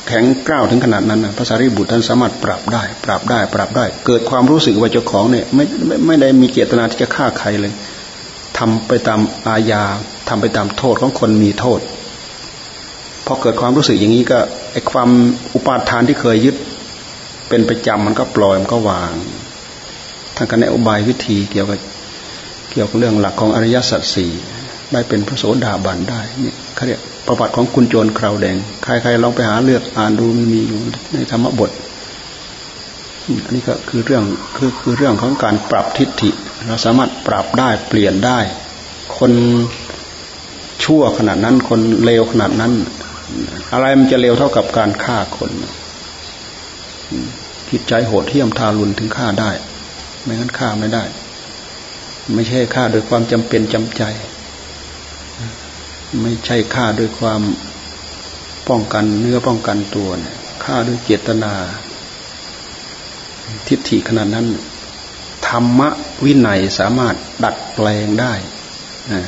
แข็งกร้าวถึงขนาดนั้นนะพระสารีบุตรท่านสามารถปรับได้ ปรับได้ ปรับได้ เกิดความรู้สึกว่าเจ้าของเนี่ยไม่ไม่ไม่ได้มีเจตนาที่จะฆ่าใครเลยทำไปตามอาญาทำไปตามโทษของคนมีโทษ พอเกิดความรู้สึกอย่างนี้ก็ไอความอุปาทานที่เคยยึดเป็นประจำมันก็ปล่อยมันก็วางทางการในอุบายวิธีเกี่ยวกับเกี่ยวกับเรื่องหลักของอริยสัจสี่ได้เป็นพระโสดาบันได้เนี่ยเขาเรียกประวัติของคุณโจรคราวแดงใครๆลองไปหาเลือกอ่านดูมันมีอยู่ในธรรมบทอันนี้ก็คือเรื่องคือคือเรื่องของการปรับทิฏฐิ เราสามารถปรับได้เปลี่ยนได้ คนชั่วขนาดนั้น คนเลวขนาดนั้น อะไรมันจะเลวเท่ากับการฆ่าคนจิตใจโหดเหี้ยมทารุณถึงฆ่าได้ ไม่งั้นฆ่าไม่ได้ ไม่ใช่ฆ่าโดยความจำเป็นจำใจ ไม่ใช่ฆ่าโดยความป้องกันเนื้อป้องกันตัวเนี่ยฆ่าด้วยเจตนา ทิฏฐิขนาดนั้น ธรรมวินัยสามารถดัดแปลงได้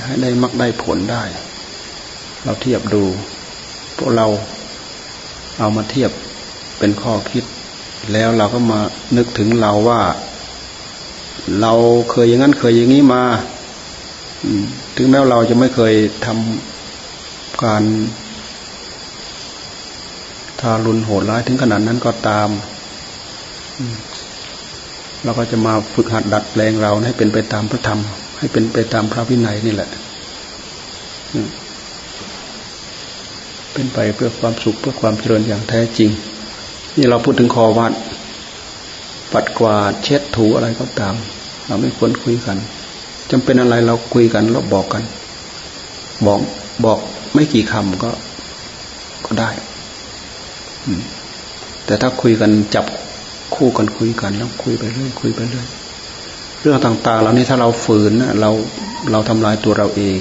ให้ได้มักได้ผลได้ เราเทียบดู พวกเราเอามาเทียบเป็นข้อคิด แล้วเราก็มานึกถึงเราว่า เราเคยอย่างนั้นเคยอย่างนี้มาถึงแม้เราจะไม่เคยทำการทารุณโหดร้ายถึงขนาดนั้นก็ตามเราก็จะมาฝึกหัดดัดแปลงเราให้เป็นไปตามพระธรรม ให้เป็นไปตามพระวินัยนี่แหละ เป็นไปเพื่อความสุขเพื่อความเจริญอย่างแท้จริง นี่เราพูดถึงคอวัด ปัดกวาดเช็ดถูอะไรก็ตาม เราไม่ควรคุยกันจำเป็นอะไรเราคุยกันเราบอกกัน บอกบอกไม่กี่คำก็ก็ได้แต่ถ้าคุยกันจับคู่กันคุยกันแล้วคุยไปเรื่อยคุยไปเรื่อยเรื่องต่าง ๆ เหล่านี้ถ้าเราฝืนเราเราทำลายตัวเราเอง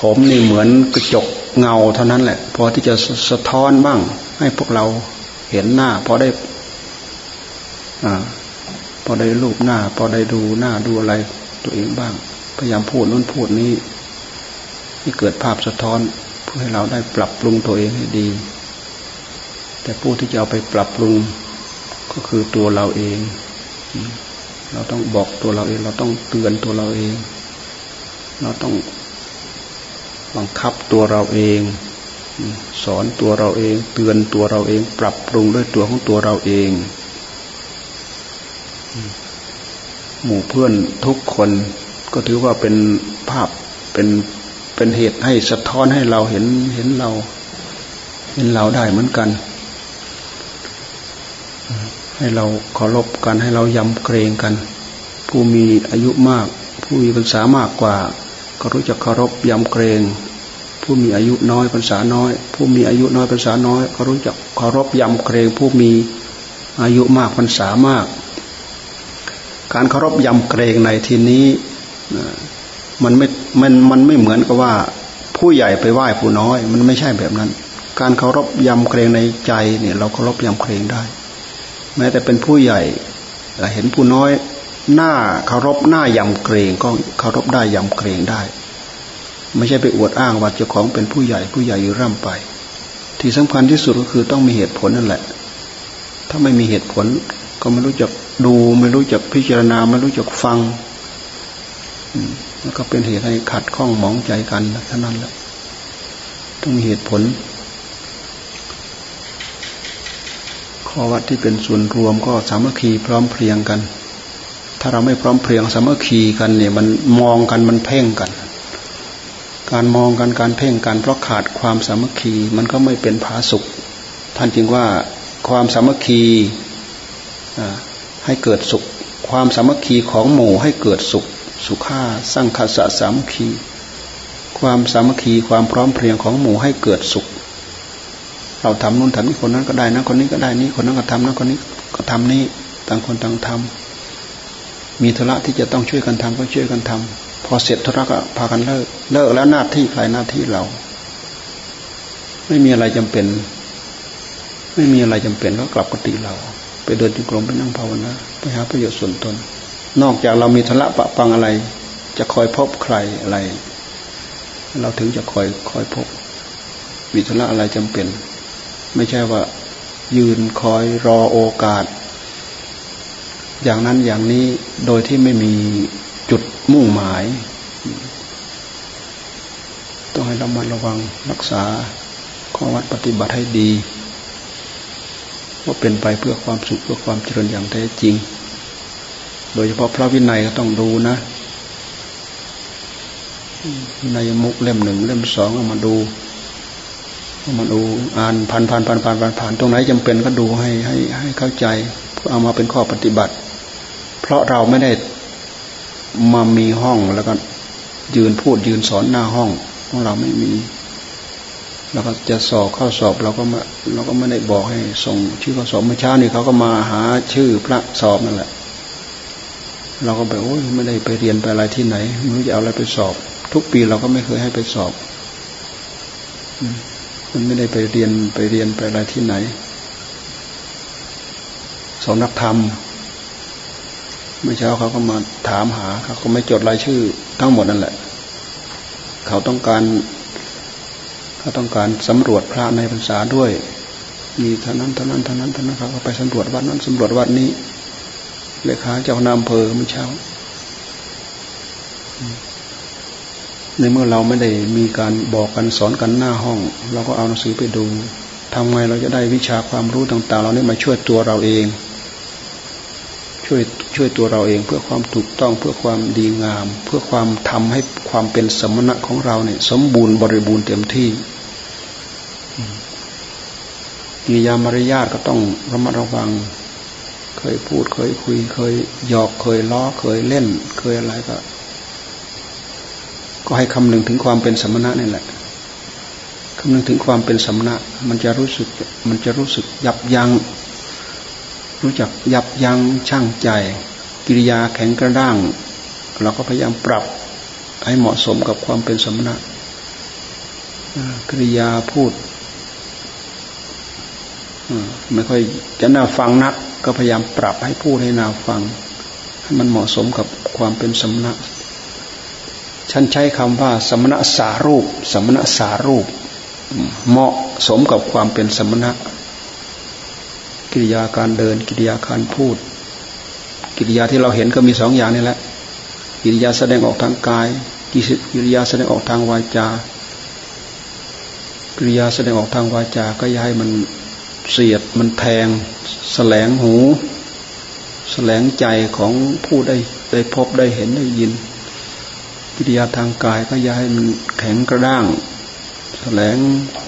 ผมนี่เหมือนกระจกเงาเท่านั้นแหละ พอที่จะสะท้อนบ้าง ให้พวกเราเห็นหน้าพอได้อพอได้รูปหน้า พอได้ดูหน้าดูอะไรตัวเองบ้าง พยายามพูดนู้นพูดนี้ให้เกิดภาพสะท้อนเพื่อให้เราได้ปรับปรุงตัวเองให้ดี แต่ผู้ที่จะเอาไปปรับปรุงก็คือตัวเราเอง เราต้องบอกตัวเราเอง เราต้องเตือนตัวเราเอง เราต้อง บังคับตัวเราเอง สอนตัวเราเอง เตือนตัวเราเอง ปรับปรุงด้วยตัวของตัวเราเอง หมู่เพื่อนทุกคนก็ถือว่าเป็นภาพเป็นเป็นเหตุให้สะท้อนให้เราเห็นเห็นเรา เห็นเราได้เหมือนกัน ให้เราเคารพกันให้เรายำเกรงกัน ผู้มีอายุมาก ผู้มีพรรษามากกว่า ก็รู้จักเคารพยำเกรง ผู้มีอายุน้อยพรรษาน้อย ผู้มีอายุน้อยพรรษาน้อย ก็รู้จักเคารพยำเกรง ผู้มีอายุมากพรรษามาก การเคารพยำเกรงในที่นี้มันไม่มันมันไม่เหมือนกับว่า ผู้ใหญ่ไปไหว้ผู้น้อย มันไม่ใช่แบบนั้น การเคารพยำเกรงในใจเนี่ย เราเคารพยำเกรงได้ แม้แต่เป็นผู้ใหญ่เห็นผู้น้อย หน้าเคารพหน้ายำเกรงก็เคารพได้ยำเกรงได้ ไม่ใช่ไปอวดอ้างว่าเจ้าของเป็นผู้ใหญ่ผู้ใหญ่อยู่ร่ำไป ที่สำคัญที่สุดก็คือต้องมีเหตุผลนั่นแหละ ถ้าไม่มีเหตุผลก็ไม่รู้จักดูไม่รู้จักพิจารณาไม่รู้จักฟังมันก็เป็นเหตุให้ขัดข้องหมองใจกันเท่านั้นแหละต้องมีเหตุผล ข้อวัดที่เป็นส่วนรวมก็สามัคคีพร้อมเพรียงกัน ถ้าเราไม่พร้อมเพรียงสามัคคีกันเนี่ยมันมองกันมันเพ่งกัน การมองกันการเพ่งกันเพราะขาดความสามัคคีมันก็ไม่เป็นผาสุข ท่านจึงว่าความสามัคคีให้เกิดสุข ความสามัคคีของหมู่ให้เกิดสุข สุขาสร้างคาสะสามัคคี ความสามัคคีความพร้อมเพรียงของหมู่ให้เกิดสุข เราทำนู่นทำนี่คนนั้นก็ได้นะคนนี้ก็ได้นี้คนนั้นก็ทำนะคนนี้ก็ทำนี่ต่างคนต่างทำ มีธุระที่จะต้องช่วยกันทำก็ช่วยกันทำพอเสร็จธุระก็พากันเลิก เลิกแล้วหน้าที่ใครหน้าที่เรา ไม่มีอะไรจำเป็น ไม่มีอะไรจำเป็นก็กลับกติเรา ไปเดินจุกรมไปนั่งภาวนาไปหาประโยชน์ส่วนตน นอกจากเรามีธุระปะปังอะไร จะคอยพบใครอะไร เราถึงจะคอยคอยพบมีธุระอะไรจำเป็น ไม่ใช่ว่า ยืนคอยรอโอกาส อย่างนั้นอย่างนี้โดยที่ไม่มีจุดมุ่งหมาย ต้องให้ระมัดระวังรักษาข้อวัดปฏิบัติให้ดีว่าเป็นไปเพื่อความสุขเพื่อความเจริญอย่างแท้จริง โดยเฉพาะพระวินัยก็ต้องดูนะวินัยมุกเล่มหนึ่งเล่มสองเอามาดูเอามาดูอ่านผ่านผ่านผ่านผ่านผ่านผ่านตรงไหนจำเป็นก็ดูให้ให้ให้เข้าใจเอามาเป็นข้อปฏิบัติ ราะเราไม่ได้มามีห้องแล้วก็ยืนพูดยืนสอนหน้าห้องของเราไม่มีเราก็จะสอบเข้าสอบเราก็มาเราก็ไม่ได้บอกให้ส่งชื่อเข้าสอบเมื่อเช้านี่เขาก็มาหาชื่อพระสอบนั่นแหละ เราก็แบบโอ้ยไม่ได้ไปเรียนไปอะไรที่ไหนไม่รู้จะเอาอะไรไปสอบ ทุกปีเราก็ไม่เคยให้ไปสอบมันไม่ได้ไปเรียนไปเรียนไปอะไรที่ไหนสอนนักธรรม เมื่อเช้าเขาก็มาถามหาเขาก็ไม่จดรายชื่อทั้งหมดนั่นแหละ เขาต้องการเขาต้องการสำรวจพระในพรรษาด้วย มีเท่านั้นเท่านั้นเท่านั้นเท่านั้นเขาก็ไปสำรวจวัดนั้นสำรวจวัดนี้เลขาเจ้านาอำเภอเมื่อเช้าในเมื่อเราไม่ได้มีการบอกกันสอนกันหน้าห้อง เราก็เอาหนังสือไปดูทำไงเราจะได้วิชาความรู้ต่าง ๆ เราเนี่ยมาช่วยตัวเราเอง ช่วยช่วยตัวเราเอง เพื่อความถูกต้องเพื่อความดีงาม เพื่อความทำให้ความเป็นสมณะของเราเนี่ย สมบูรณ์บริบูรณ์เต็มที่กิริยามารยาทก็ต้องระมัดระวัง เคยพูดเคยคุย เคยหยอกเคยล้อเคยเล่น เคยอะไรก็ ก็ให้คำนึงถึงความเป็นสมณะนี่แหละคำนึงถึงความเป็นสมณะ มันจะรู้สึก มันจะรู้สึกยับยัง้ง รู้จักยับยั้งชั่งใจ กิริยาแข็งกระด้าง เราก็พยายามปรับให้เหมาะสมกับความเป็นสมณะกิริยาพูดไม่ค่อยจะน่าฟังนัก ก็พยายามปรับให้พูดให้น่าฟัง ให้มันเหมาะสมกับความเป็นสมณะฉันใช้คำว่าสมณะสารูป สมณะสารูป เหมาะสมกับความเป็นสมณะ กิริยาการเดิน กิริยาการพูด กิริยาที่เราเห็นก็มีสองอย่างนี่แหละ กิริยาแสดงออกทางกาย กิริยาแสดงออกทางวาจา กิริยาแสดงออกทางวาจา ก็ย้ายมันเสียดมันแทงแสลงหู แสลงใจของผู้ได้ได้พบได้เห็นได้ยิน กิริยาทางกายก็อย่าให้มันแข็งกระด้างแสลง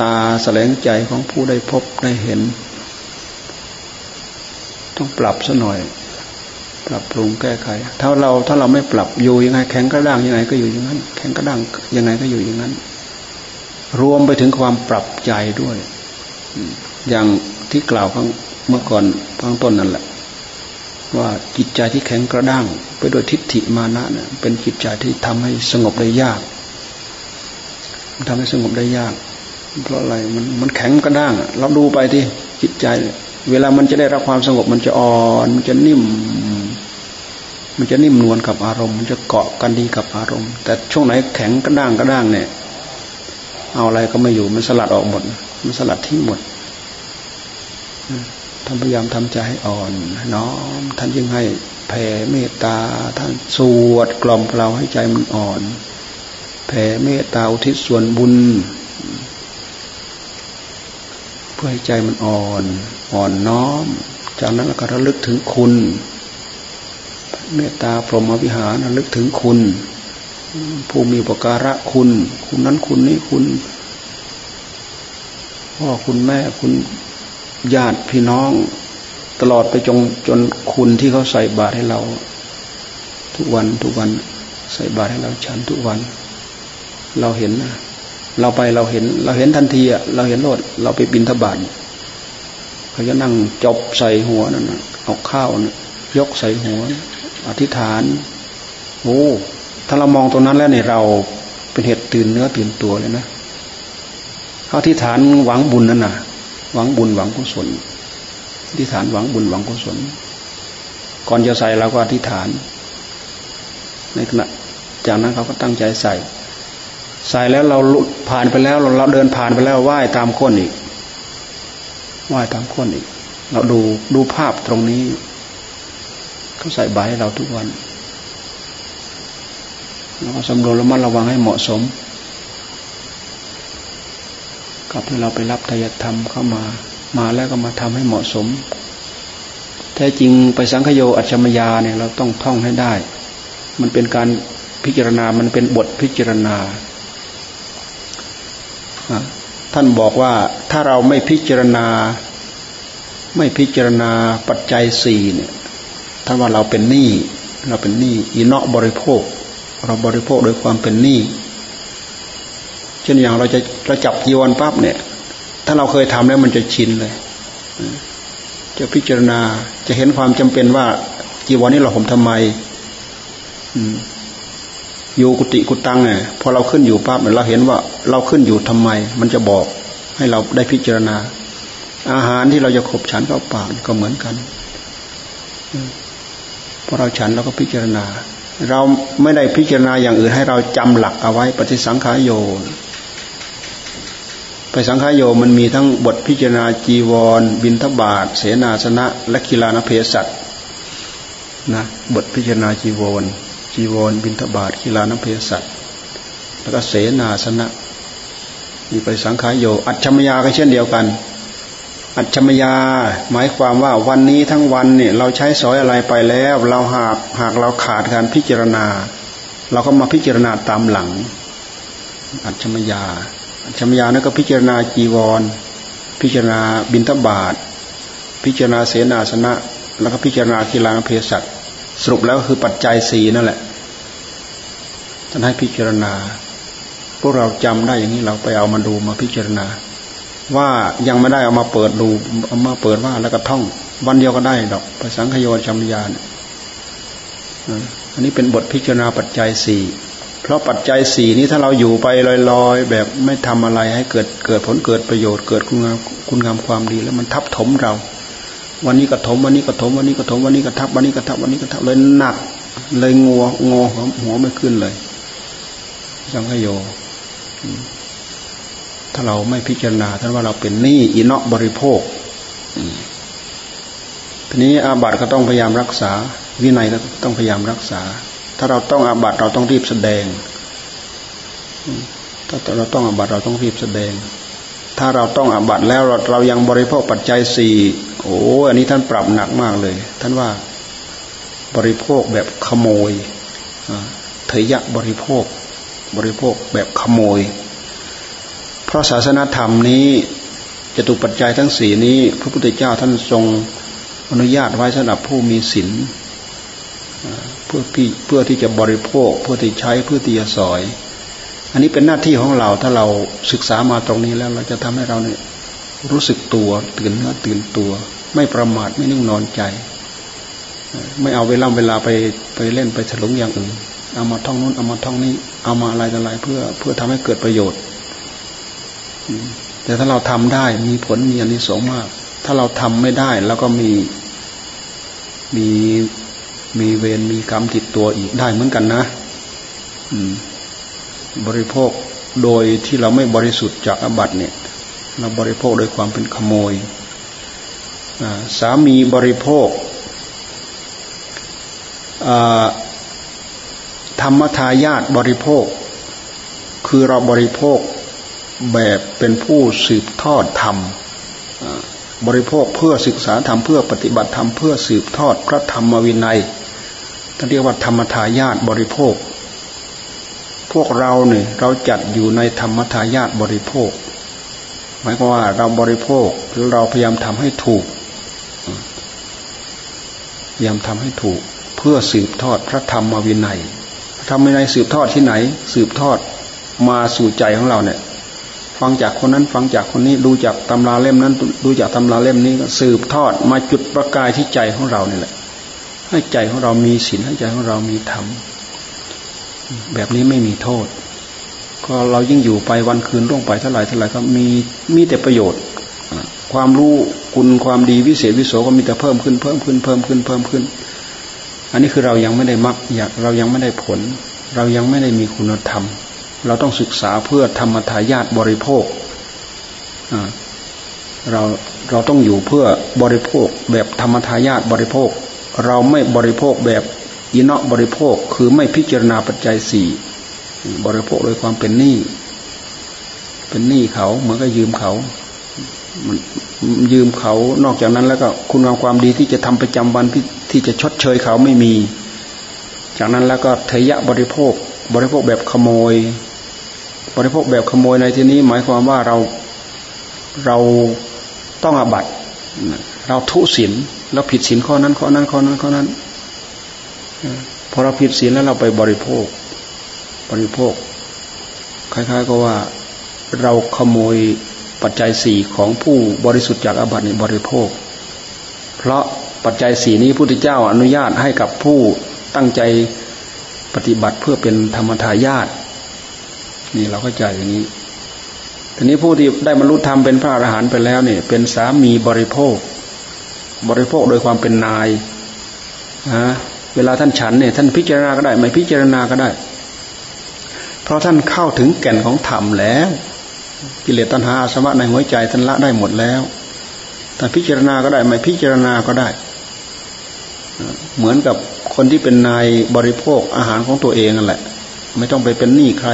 ตาแสลงใจของผู้ได้พบได้เห็น ต้องปรับซะหน่อย ปรับปรุงแก้ไข ถ้าเราถ้าเราไม่ปรับอยู่ยังไง แข็งกระด้างยังไงก็อยู่อย่างนั้น แข็งกระด้างยังไงก็อยู่อย่างนั้น รวมไปถึงความปรับใจด้วยอย่างที่กล่าวเมื่อก่อนข้างต้นนั่นแหละ ว่าจิตใจที่แข็งกระด้าง ไปโดยทิฏฐิมานะเนี่ยเป็นจิตใจที่ทำให้สงบได้ยากมันทำให้สงบได้ยาก เพราะอะไรมันมันแข็งกระด้างเราดูไปที่จิตใจ เวลามันจะได้รับความสงบมันจะอ่อน มันจะนิ่ม มันจะนิ่มนวลกับอารมณ์ มันจะเกาะกันดีกับอารมณ์ แต่ช่วงไหนแข็งกระด้างกระด้างเนี่ย เอาอะไรก็ไม่อยู่มันสลัดออกหมด มันสลัดทิ้งหมดท่านพยายามทำใจให้อ่อนน้อมท่านยิ่งให้แผ่เมตตา ท่านสวดกล่อมเราให้ใจมันอ่อน แผ่เมตตาอุทิศส่วนบุญ พื่อให้ใจมันอ่อน อ่อนน้อม จากนั้นก็ระลึกถึงคุณเมตตาพรหมวิหารระลึกถึงคุณ ผู้มีปการะคุณ คุณนั้นคุณนี้คุณพ่อคุณแม่คุณญาติพี่น้อง ตลอดไปจงจนคุณที่เขาใส่บาตรให้เรา ทุกวันทุกวันใส่บาตรให้เราฉันทุกวัน เราเห็นนะ เราไปเราเห็น เราเห็นทันทีอะเราเห็นโลดเราไปบินทบาทเขาจะนั่งจบใส่หัวนั่นเอาข้าวนะยกใส่หัว อธิษฐานโอ้ถ้าเรามองตรงนั้นแล้วเนี่ยเราเป็นเหตุตื่นเนื้อตื่นตัวเลยนะเขาอธิษฐานหวังบุญนั่นน่ะ หวังบุญหวังกุศลอธิษฐานหวังบุญหวังกุศล ก่อนจะใส่เราก็อธิษฐานในขณะจากนั้นเขาก็ตั้งใจใส่ ใส่แล้วเราผ่านไปแล้วเราเดินผ่านไปแล้วไหว้ตามก้นอีกไหว้ตามก้นอีก เราดูดูภาพตรงนี้เขาใส่ใบให้เราทุกวันเราก็สำรวจระมัดระวังให้เหมาะสม กับที่เราไปรับทายธรรมเข้ามา มาแล้วก็มาทำให้เหมาะสม แท้จริงไปสังคโยอัจฉมยาเนี่ยเราต้องท่องให้ได้ มันเป็นการพิจารณา มันเป็นบทพิจารณา ท่านบอกว่าถ้าเราไม่พิจารณา ไม่พิจารณาปัจจัยสี่เนี่ยท่านว่าเราเป็นหนี้เราเป็นหนี้อินเนาะบริโภค เราบริโภคโดยความเป็นหนี้เช่นอย่างเราจะเราจับจีวรปั๊บเนี่ย ถ้าเราเคยทำแล้วมันจะชินเลย จะพิจารณาจะเห็นความจำเป็นว่าจีวรนี้เราผมทำไม อยู่กุฏิกุตังเนี่ยพอเราขึ้นอยู่ปั๊บเราเห็นว่าเราขึ้นอยู่ทำไม มันจะบอกให้เราได้พิจารณา อาหารที่เราจะขบฉันเข้าปากก็เหมือนกันพอเราฉันเราก็พิจารณา เราไม่ได้พิจารณาอย่างอื่นให้เราจำหลักเอาไว้ ปฏิสังขารโยไปสังขายโยมันมีทั้งบทพิจารณาจีวร บินทบาทเสนาสนะ และกีฬานเพศัตนะบทพิจารณาจีวร จีวรบินทบาทกีฬาน้ำเพศัตแล้วก็เสนาสนะมีไปสังขายโย อัจฉมยาก็เช่นเดียวกัน อัจฉมยา หมายความว่าวันนี้ทั้งวันเนี่ยเราใช้สอยอะไรไปแล้ว เราหากหากเราขาดการพิจารณา เราก็มาพิจารณาตามหลัง อัจฉมยาชมยานั้นก็พิจารณาจีวร พิจารณาบินทบาทพิจารณาเสนาสนะ แล้วก็พิจารณากีฬาเพศัต สรุปแล้วคือปัจจัยสี่นั่นแหละท่านให้พิจารณา พวกเราจำได้อย่างนี้เราไปเอามาดูมาพิจารณา ว่ายังไม่ได้เอามาเปิดดูเอามาเปิดว่าแล้วก็ท่อง วันเดียวก็ได้ดอกภาษาขยโยชมยานอันนี้เป็นบทพิจารณาปัจจัยสี่เพราะปัจจัยสี่นี้ถ้าเราอยู่ไปลอยๆ แบบไม่ทำอะไรให้เกิดเกิดผลเกิดประโยชน์เกิดคุณงามคุณงามความดี แล้วมันทับถมเรา วันนี้กระถมวันนี้กระถมวันนี้กระถมวันนี้กระทับวันนี้กระทับวันนี้กระทับเลยหนัก เลยงัวงอหัวไม่ขึ้นเลยสังขโยถ้าเราไม่พิจารณาท่านว่าเราเป็นหนี้อินเนาะบริโภคทีนี้อาบัติก็ต้องพยายามรักษา วินัยก็ต้องพยายามรักษา ถ้าเราต้องอาบัติเราต้องรีบแสดง ถ้าเราต้องอาบัติเราต้องรีบแสดง ถ้าเราต้องอาบัติแล้วเรายังบริโภคปัจจัยสี่ โอ้อันนี้ท่านปรับหนักมากเลย ท่านว่าบริโภคแบบขโมยเถยะบริโภค บริโภคแบบขโมย เพราะศาสนาธรรมนี้จะตุปัจจัยทั้งสี่นี้ พระพุทธเจ้าท่านทรงอนุญาตไว้สำหรับผู้มีศีลเพื่อที่เพื่อที่จะบริโภค เพื่อที่ใช้เพื่อที่จะสอย อันนี้เป็นหน้าที่ของเราถ้าเราศึกษามาตรงนี้แล้วเราจะทำให้เราเนี่ย รู้สึกตัว ตื่นเนื้อตื่นตัว ไม่ประมาทไม่นิ่งนอนใจ ไม่เอาเวลาเวลาไปไปเล่นไปถลุงอย่างอื่นเอามาท่องนู้นเอามาท่องนี้เอามาอะไรต่ออะไรเพื่อเพื่อทำให้เกิดประโยชน์แต่ถ้าเราทำได้มีผลมีอนิสงส์มาก ถ้าเราทำไม่ได้แล้วก็มีมีมีเวรมีกรรมติดตัวอีกได้เหมือนกันนะบริโภคโดยที่เราไม่บริสุทธิ์จากอบัตเนี่ย เราบริโภคโดยความเป็นขโมยสามีบริโภคธรรมทายาทบริโภค คือเราบริโภคแบบเป็นผู้สืบทอดธรรมบริโภคเพื่อศึกษาธรรมเพื่อปฏิบัติธรรมเพื่อสืบทอดพระธรรมวินัยท่านเรียกว่าธรรมทายาทบริโภค พวกเราเนี่ยเราจัดอยู่ในธรรมทายาทบริโภค หมายความว่าเราบริโภคเราพยายามทำให้ถูกพยายามทำให้ถูก เพื่อสืบทอดพระธรรมวินัยธรรมวินัยสืบทอดที่ไหน สืบทอดมาสู่ใจของเราเนี่ย ฟังจากคนนั้นฟังจากคนนี้ดูจากตำราเล่มนั้น ดูจากตำราเล่มนี้สืบทอดมาจุดประกายที่ใจของเราเนี่ยแหละให้ใจของเรามีศีลให้ใจของเรามีธรรมแบบนี้ไม่มีโทษ ก็เรายิ่งอยู่ไปวันคืนล่วงไปเท่าไหร่เท่าไหร่ก็มีมีแต่ประโยชน์ ความรู้คุณความดีวิเศษวิโสก็มีแต่เพิ่มขึ้นเพิ่มขึ้นเพิ่มขึ้นเพิ่มขึ้น อันนี้คือเรายังไม่ได้มักอยากเรายังไม่ได้ผล เรายังไม่ได้มีคุณธรรม เราต้องศึกษาเพื่อธรรมทายาทบริโภคเราเราต้องอยู่เพื่อบริโภคแบบธรรมทายาทบริโภค เราไม่บริโภคแบบอินเนาะบริโภค คือไม่พิจารณาปัจจัยสี่ บริโภคโดยความเป็นหนี้เป็นหนี้เขาเหมือนกับยืมเขามันยืมเขานอกจากนั้นแล้วก็คุณงามความดีที่จะทำประจำวันที่ที่จะชดเชยเขาไม่มี จากนั้นแล้วก็เทยะบริโภค บริโภคแบบขโมย บริโภคแบบขโมยในที่นี้ หมายความว่าเราเราต้องอาบัตเราทุศีลเราผิดศีลข้อนั้นข้อนั้นข้อนั้นข้อนั้นพอเราผิดศีลแล้วเราไปบริโภค บริโภค คล้ายๆก็ว่าเราขโมยปัจจัยสี่ของผู้บริสุทธิ์จากอาบัติในบริโภค เพราะปัจจัยสี่นี้พุทธเจ้าอนุญาตให้กับผู้ตั้งใจปฏิบัติเพื่อเป็นธรรมทายาทนี่เราเข้าใจอย่างนี้ทีนี้ผู้ที่ได้บรรลุธรรมเป็นพระอรหันต์ไปแล้วเนี่ย เป็นสามีบริโภค บริโภคโดยความเป็นนายนะเวลาท่านฉันเนี่ยท่านพิจารณาก็ได้ ไม่พิจารณาก็ได้ เพราะท่านเข้าถึงแก่นของธรรมแล้ว กิเลสตัณหาสมะในหัวใจท่านละได้หมดแล้วท่พิจารณาก็ได้ไม่พิจารณาก็ได้ เหมือนกับคนที่เป็นนายบริโภคอาหารของตัวเองนั่นแหละ ไม่ต้องไปเป็นหนี้ใคร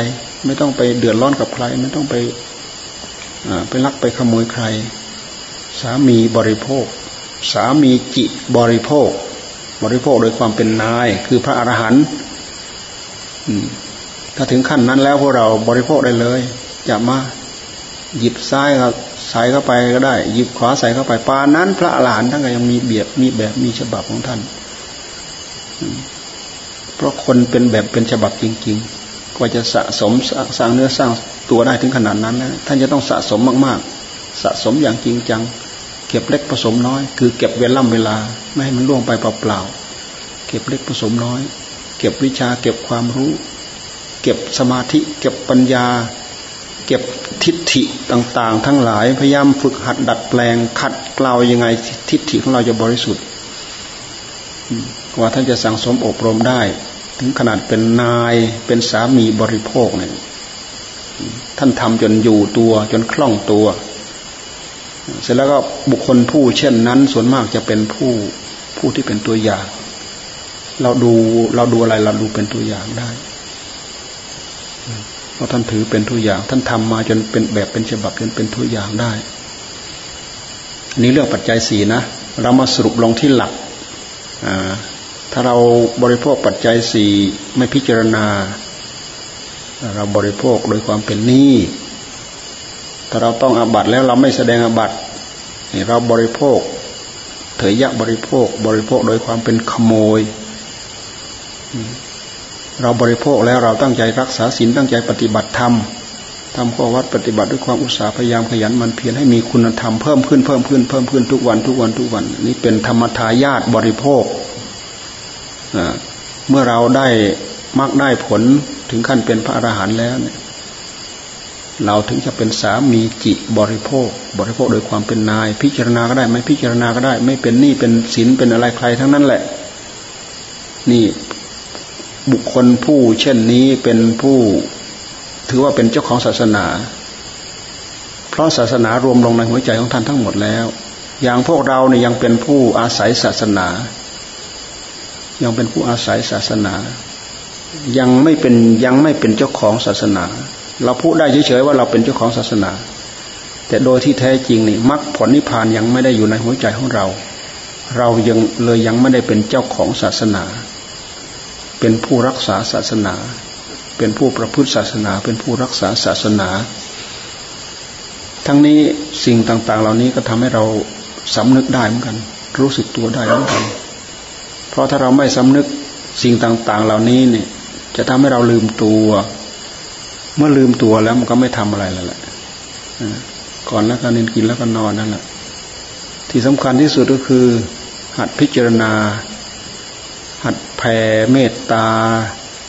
ไม่ต้องไปเดือดร้อนกับใคร ไม่ต้องไปไปลักไปขโมยใคร สามีบริโภค สามีจิบริโภค บริโภคโดยความเป็นนาย คือพระอรหันต์ ถ้าถึงขั้นนั้นแล้วพวกเราบริโภคได้เลยจะมาหยิบซ้ายใส่เข้าไปก็ได้ หยิบขวาใส่เข้าไปปานั้นพระอรหันต์ท่านก็ยังมีเบียบมีแบบมีฉบับของท่าน เพราะคนเป็นแบบเป็นฉบับจริง ๆ กว่าจะสะสมสร้างเนื้อสร้างตัวได้ถึงขนาดนั้นแล้วท่านจะต้องสะสมมาก ๆ สะสมอย่างจริงจัง เก็บเล็กผสมน้อย คือเก็บเวล่ำเวลา ไม่ให้มันล่วงไปเปล่าๆเก็บเล็กผสมน้อย เก็บวิชาเก็บความรู้ เก็บสมาธิ เก็บปัญญา เก็บทิฏฐิต่าง ๆ ทั้งหลายพยายามฝึกหัดดัดแปลง ขัดเกลายังไงทิฏฐิของเราจะบริสุทธิ์ว่าท่านจะสั่งสมอบรมได้ ถึงขนาดเป็นนายเป็นสามีบริโภคเนี่ยท่านทำจนอยู่ตัวจนคล่องตัว เสร็จแล้วก็บุคคลผู้เช่นนั้น ส่วนมากจะเป็นผู้ผู้ที่เป็นตัวอย่าง เราดูเราดูอะไรเราดูเป็นตัวอย่างได้ เพราะท่านถือเป็นตัวอย่าง ท่านทำมาจนเป็นแบบเป็นฉบับจนเป็นตัวอย่างได้อันนี้เรื่องปัจจัยสี่นะ เรามาสรุปลงที่หลักถ้าเราบริโภคปัจจัยสี่ไม่พิจารณา เราบริโภคโดยความเป็นหนี้ถ้าเราต้องอาบัตแล้วเราไม่แสดงอาบัตเราบริโภคเถยยะบริโภค บริโภคโดยความเป็นขโมย เราบริโภคแล้วเราตั้งใจรักษาศีลตั้งใจปฏิบัติธรรมทำข้อวัดปฏิบัติด้วยความอุตสาห์พยายามขยันมันเพียรให้มีคุณธรรมเพิ่มขึ้นเพิ่มขึ้นเพิ่มขึ้นทุกวันทุกวันทุกวัน นี่เป็นธรรมทายาทบริโภคเมื่อเราได้มากได้ผลถึงขั้นเป็นพระอรหันต์แล้วเนี่ยเราถึงจะเป็นสามีจิบริโภค บริโภคโดยความเป็นนาย พิจารณาก็ได้ ไม่พิจารณาก็ได้ ไม่เป็นหนี้เป็นสินเป็นอะไรใครทั้งนั้นแหละ นี่ บุคคลผู้เช่นนี้เป็นผู้ถือว่าเป็นเจ้าของศาสนา เพราะศาสนารวมลงในหัวใจของท่านทั้งหมดแล้ว อย่างพวกเราเนี่ยยังเป็นผู้อาศัยศาสนา ยังเป็นผู้อาศัยศาสนา ยังไม่เป็นยังไม่เป็นเจ้าของศาสนา เราพูดได้เฉยๆว่าเราเป็นเจ้าของศาสนา แต่โดยที่แท้จริงนี่มรรคผลนิพพานยังไม่ได้อยู่ในหัวใจของเรา เรายังเลยยังไม่ได้เป็นเจ้าของศาสนา เป็นผู้รักษาศาสนา เป็นผู้ประพฤติศาสนา เป็นผู้รักษาศาสนา ทั้งนี้สิ่งต่างๆ เหล่านี้ก็ทำให้เราสำนึกได้เหมือนกัน รู้สึกตัวได้เหมือนกัน เพราะถ้าเราไม่สำนึกสิ่งต่างๆ เหล่านี้เนี่ย จะทำให้เราลืมตัว เมื่อลืมตัวแล้วมันก็ไม่ทำอะไรแล้วแหละก่อนแล้วก็นินกินแล้วก็นอนนั่นแหละที่สำคัญที่สุดก็คือ หัดพิจารณา แผ่เมตตา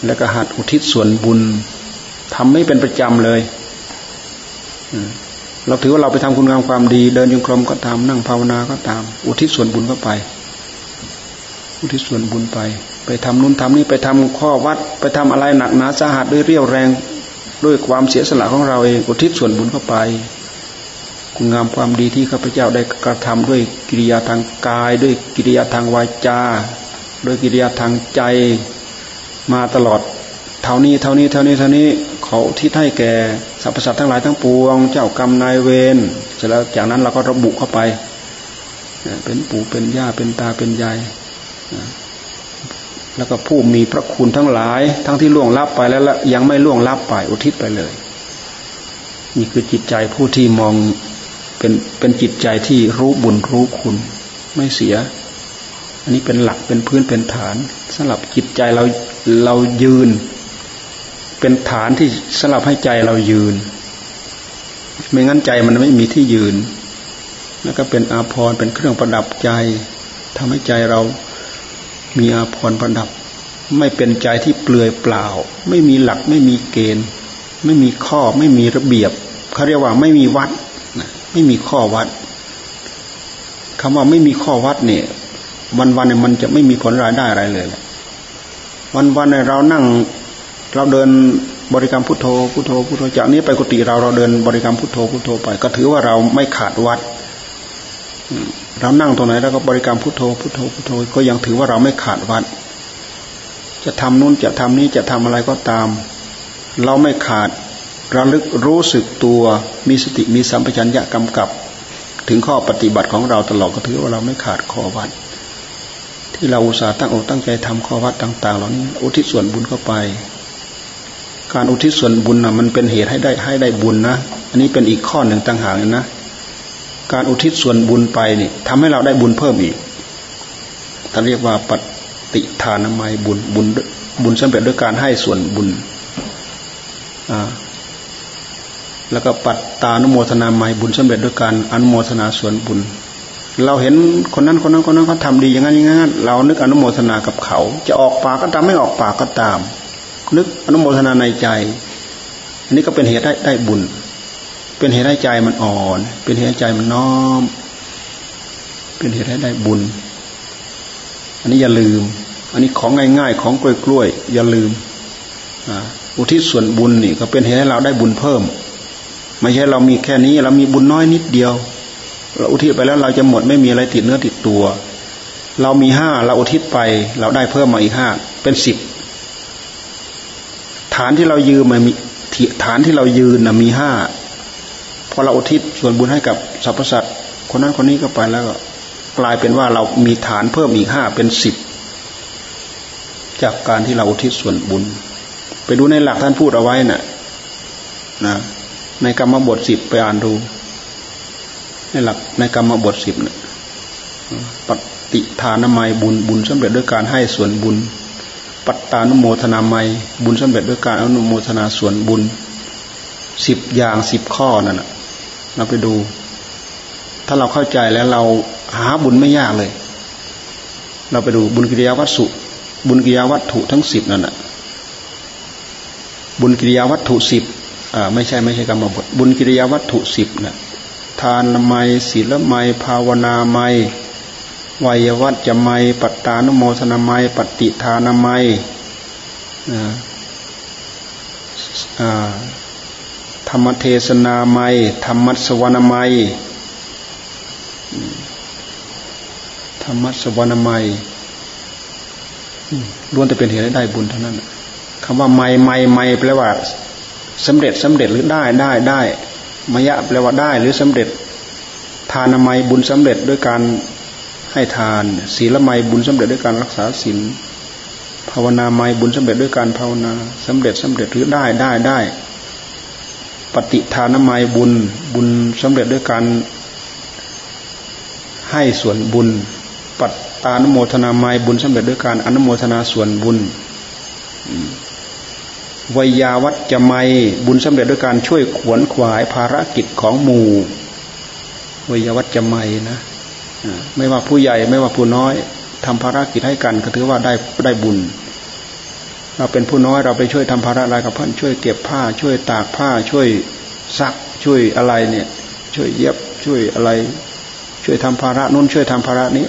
แล้วก็หัดอุทิศส่วนบุญทำไม่เป็นประจำเลยเราถือว่าเราไปทำคุณงามความดี เดินยงกรมก็ตามนั่งภาวนาก็ตาม อุทิศส่วนบุญก็ไป อุทิศส่วนบุญไป ไปทำนู่นทำนี่ไปทำข้อวัด ไปทำอะไรหนักหนาสาหัสด้วยเรี่ยวแรงด้วยความเสียสละของเราเอง อุทิศส่วนบุญเข้าไป คุณงามความดีที่ข้าพเจ้าได้กระทำด้วยกิริยาทางกาย ด้วยกิริยาทางวาจา โดยกิริยาทางใจมาตลอดเท่านี้เท่านี้เท่านี้เท่านี้เขาที่ให้แก่สรรพสัตว์ทั้งหลายทั้งปวง เจ้ากรรมนายเวรเสร็จแล้วจากนั้นเราก็ระบุเข้าไป เป็นปู่เป็นย่าเป็นตาเป็นยายแล้วก็ผู้มีพระคุณทั้งหลาย ทั้งที่ล่วงลับไปแล้วยังไม่ล่วงลับไปอุทิศไปเลย นี่คือจิตใจผู้ที่มองเป็นเป็นจิตใจที่รู้บุญรู้คุณ ไม่เสีย อันนี้เป็นหลักเป็นพื้นเป็นฐานสำหรับจิตใจเราเรายืน เป็นฐานที่สลับให้ใจเรายืน ไม่งั้นใจมันไม่มีที่ยืน แล้วก็เป็นอาภรณ์เป็นเครื่องประดับใจทำให้ใจเรามีอาภรณ์ประดับ ไม่เป็นใจที่เปลือยเปล่า ไม่มีหลักไม่มีเกณฑ์ ไม่มีข้อไม่มีระเบียบเขาเรียกว่าไม่มีวัดไม่มีข้อวัดคำว่าไม่มีข้อวัดเนี่ย วันวันเนี่ยมันจะไม่มีผลรายได้อะไรเลยแหละวันวันเรานั่งเราเดินบริกรรมพุทโธพุทโธพุทโธจากนี้ไปกุฏิเราเราเดินบริกรรมพุทโธพุทโธไป ก็ถือว่าเราไม่ขาดวัดเรานั่งตรงไหนเราก็บริกรรมพุทโธพุทโธพุทโธก็ยังถือว่าเราไม่ขาดวัด จะทำนู้นจะทำนี้จะทำอะไรก็ตาม เราไม่ขาดระลึกรู้สึกตัวมีสติมีสัมปชัญญะกำกับ ถึงข้อปฏิบัติของเราตลอดก็ถือว่าเราไม่ขาดข้อวัด ที่เราอุตส่าห์ตั้งอกตั้งใจทำข้อวัดต่าง ๆ เหล่านี้ อุทิศส่วนบุญเข้าไป การอุทิศส่วนบุญนะมันเป็นเหตุให้ได้ให้ได้บุญนะ อันนี้เป็นอีกข้อหนึ่งต่างหากนะ การอุทิศส่วนบุญไปนี่ทำให้เราได้บุญเพิ่มอีกท่านเรียกว่าปฏิทานามัยบุญบุญบุญสำเร็จด้วยการให้ส่วนบุญอ่าแล้วก็ปัตตานุโมทนาไมบุญสำเร็จด้วยการอนุโมทนาส่วนบุญ เราเห็นคนนั้นคนนั้นคนนั้นเขาทาดีอย่างนั้นอย่างนั้นเรานึกอนุโมทนากับเขา จะออกปากก็ตามไม่ออกปากก็ตาม นึกอนุโมทนาในใจ อันนี้ก็เป็นเหตุได้ได้บุญ เป็นเหตุให้ใจมันอ่อน เป็นเหตุให้ใจมันน้อม เป็นเหตุให้ได้บุญ อันนี้อย่าลืม อันนี้ของง่ายๆของกล้วยๆอย่าลืมอุทิศส่วนบุญนี่ก็เป็นเหตุให้เราได้บุญเพิ่ม ไม่ใช่เรามีแค่นี้ เรามีบุญน้อยนิดเดียว เราอุทิศไปแล้วเราจะหมดไม่มีอะไรติดเนื้อติดตัว เรามีห้าเราอุทิศไป เราได้เพิ่มมาอีกห้าเป็นสิบฐานที่เรายืมมันมีฐานที่เรายืนนะมีห้าพอเราอุทิศส่วนบุญให้กับสรรพสัตว์คนนั้นคนนี้ก็ไปแล้วก็กลายเป็นว่าเรามีฐานเพิ่มอีกห้าเป็นสิบจากการที่เราอุทิศส่วนบุญ ไปดูในหลักท่านพูดเอาไว้นะ่ะนะในกรรมบทสิบไปอ่านดู ในหลักในกรรมบทสิบเนี่ยปฏิทานไมยบุญบุญสำเร็จด้วยการให้ส่วนบุญ ปัตตานุโมทนาไมยบุญสำเร็จด้วยการอนุโมทนาส่วนบุญสิบอย่างสิบข้อนั่นแหะเราไปดู ถ้าเราเข้าใจแล้วเราหาบุญไม่ยากเลย เราไปดูบุญกิริยาวัตถุบุญกิริยาวัตถุทั้งสิบนั่นแหะบุญกิริยาวัตถุสิบอ่าไม่ใช่ไม่ใช่กรรมบทบุญกิริยาวัตถุสิบนะ ทานไมศีลไมภาวนาไมวัยวัจจะไมปัตตานุโมทนาไมปฏิทานไมธรรมเทศนาไมธรรมัสวนาไมธรรมัสวนาไมล้วนแต่เป็นเหตุได้บุญเท่านั้นคำว่าไม่ไม่ไม่แปลว่าสำเร็จสำเร็จหรือได้ได้ได้ มยะแปลว่าได้หรือสำเร็จ ทานามัยบุญสำเร็จด้วยการให้ทาน ศีลไมบุญสำเร็จด้วยการรักษาศีลภาวนาไมบุญสำเร็จด้วยการภาวนาสำเร็จสำเร็จหรือได้ได้ได้ ปฏิทานไมบุญบุญสำเร็จด้วยการให้ส่วนบุญ ปัตตานโมทนาไมบุญสำเร็จด้วยการอนุโมทนาส่วนบุญ วิยาวัจจะไมบุญสำเร็จด้วยการช่วยขวนขวายภารกิจของหมู่วิยาวัจจะไมนะไม่ว่าผู้ใหญ่ไม่ว่าผู้น้อยทำภารกิจให้กันก็ถือว่าได้ได้บุญ เราเป็นผู้น้อยเราไปช่วยทำภาระอะไรกับเพื่อนช่วยเก็บผ้า ช่วยตากผ้า ช่วยซักช่วยอะไรเนี่ย ช่วยเย็บช่วยอะไร ช่วยทำภาระนู้นช่วยทำภาระนี้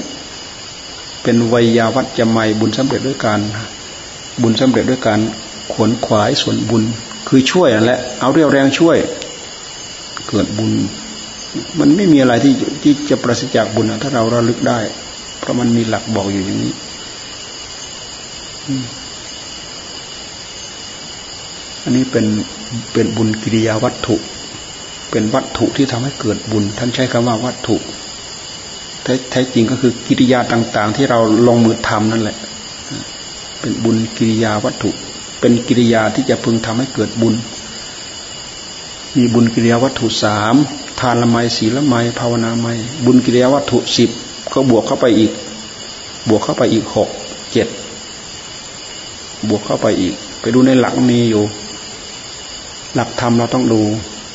เป็นวิยาวัจจะไมบุญสำเร็จด้วยการบุญสำเร็จด้วยการ ขวนขวายส่วนบุญ คือช่วยนั่นแหละ เอาเรี่ยวแรงช่วย เกิดบุญ มันไม่มีอะไรที่ที่จะประสิจากบุญถ้าเราระลึกได้ เพราะมันมีหลักบอกอยู่อย่างนี้อันนี้เป็นเป็นบุญกิริยาวัตถุ เป็นวัตถุที่ทำให้เกิดบุญ ท่านใช้คำว่าวัตถุแท้จริงก็คือกิริยาต่าง ๆ ที่เราลงมือทำนั่นแหละ เป็นบุญกิริยาวัตถุ เป็นกิริยาที่จะพึงทำให้เกิดบุญ มีบุญกิริยาวัตถุสามทานละไมศีละไมภาวนาไมบุญกิริยาวัตถุสิบก็บวกเข้าไปอีก บวกเข้าไปอีกหกเจ็ดบวกเข้าไปอีก ไปดูในหลักมีอยู่ หลักธรรมเราต้องดู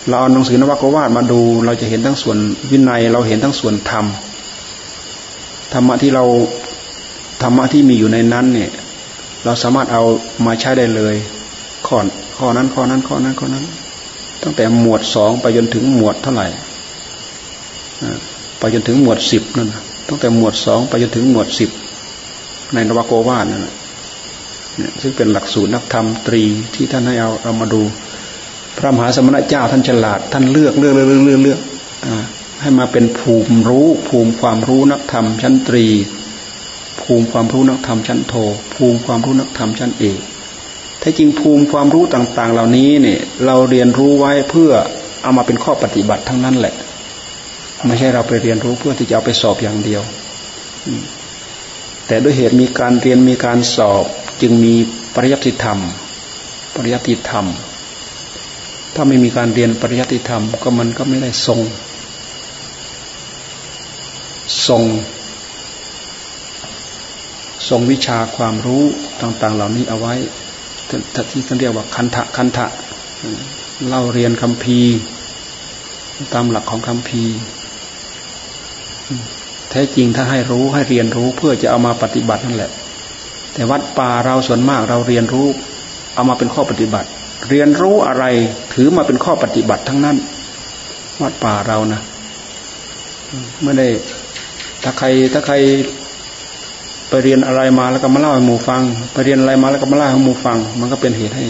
เราเอาหนังสือนวกวาดมาดู เราจะเห็นทั้งส่วนวินัย เราเห็นทั้งส่วนธรรมธรรมะที่เราธรรมะที่มีอยู่ในนั้นเนี่ย เราสามารถเอามาใช้ได้เลยข้อข้อนั้นข้อนั้นข้อนั้นข้อนั้น ตั้งแต่หมวดสองไปจนถึงหมวดเท่าไหร่ไปจนถึงหมวดสิบนั่นตั้งแต่หมวดสองไปจนถึงหมวดสิบในนวโกวาสนั่นเนี่ยซึ่งเป็นหลักสูตรนักธรรมตรีที่ท่านให้เอาเรามาดู พระมหาสมณเจ้าท่านฉลาด ท่านเลือกเลือกเลือกเลือกเลือกให้มาเป็นภูมิรู้ ภูมิความรู้นักธรรมชั้นตรี ภูมิความรู้นักธรรมชั้นโท ภูมิความรู้นักธรรมชั้นเอกแท้จริงภูมิความรู้ต่าง ๆ เหล่านี้เนี่ย เราเรียนรู้ไว้เพื่อเอามาเป็นข้อปฏิบัติทั้งนั้นแหละ ไม่ใช่เราไปเรียนรู้เพื่อที่จะเอาไปสอบอย่างเดียว แต่ด้วยเหตุมีการเรียนมีการสอบจึงมีปริยัติธรรม ปริยัติธรรม ถ้าไม่มีการเรียนปริยัติธรรม ก็มันก็ไม่ได้ทรง ทรง ทรงวิชาความรู้ต่าง ๆ เหล่านี้เอาไว้ที่ท่านเรียกว่าคันทะคันทะเล่าเรียนคำพีตามหลักของคำพีแท้จริงถ้าให้รู้ให้เรียนรู้เพื่อจะเอามาปฏิบัตินั่นแหละ แต่วัดป่าเราส่วนมากเราเรียนรู้ เอามาเป็นข้อปฏิบัติ เรียนรู้อะไรถือมาเป็นข้อปฏิบัติทั้งนั้น วัดป่าเรานะไม่ได้ถ้าใครถ้าใคร ไปเรียนอะไรมาแล้วก็มาเล่าให้หมู่ฟัง ไปเรียนอะไรมาแล้วก็มาเล่าให้หมู่ฟัง มันก็เป็นเหตุให้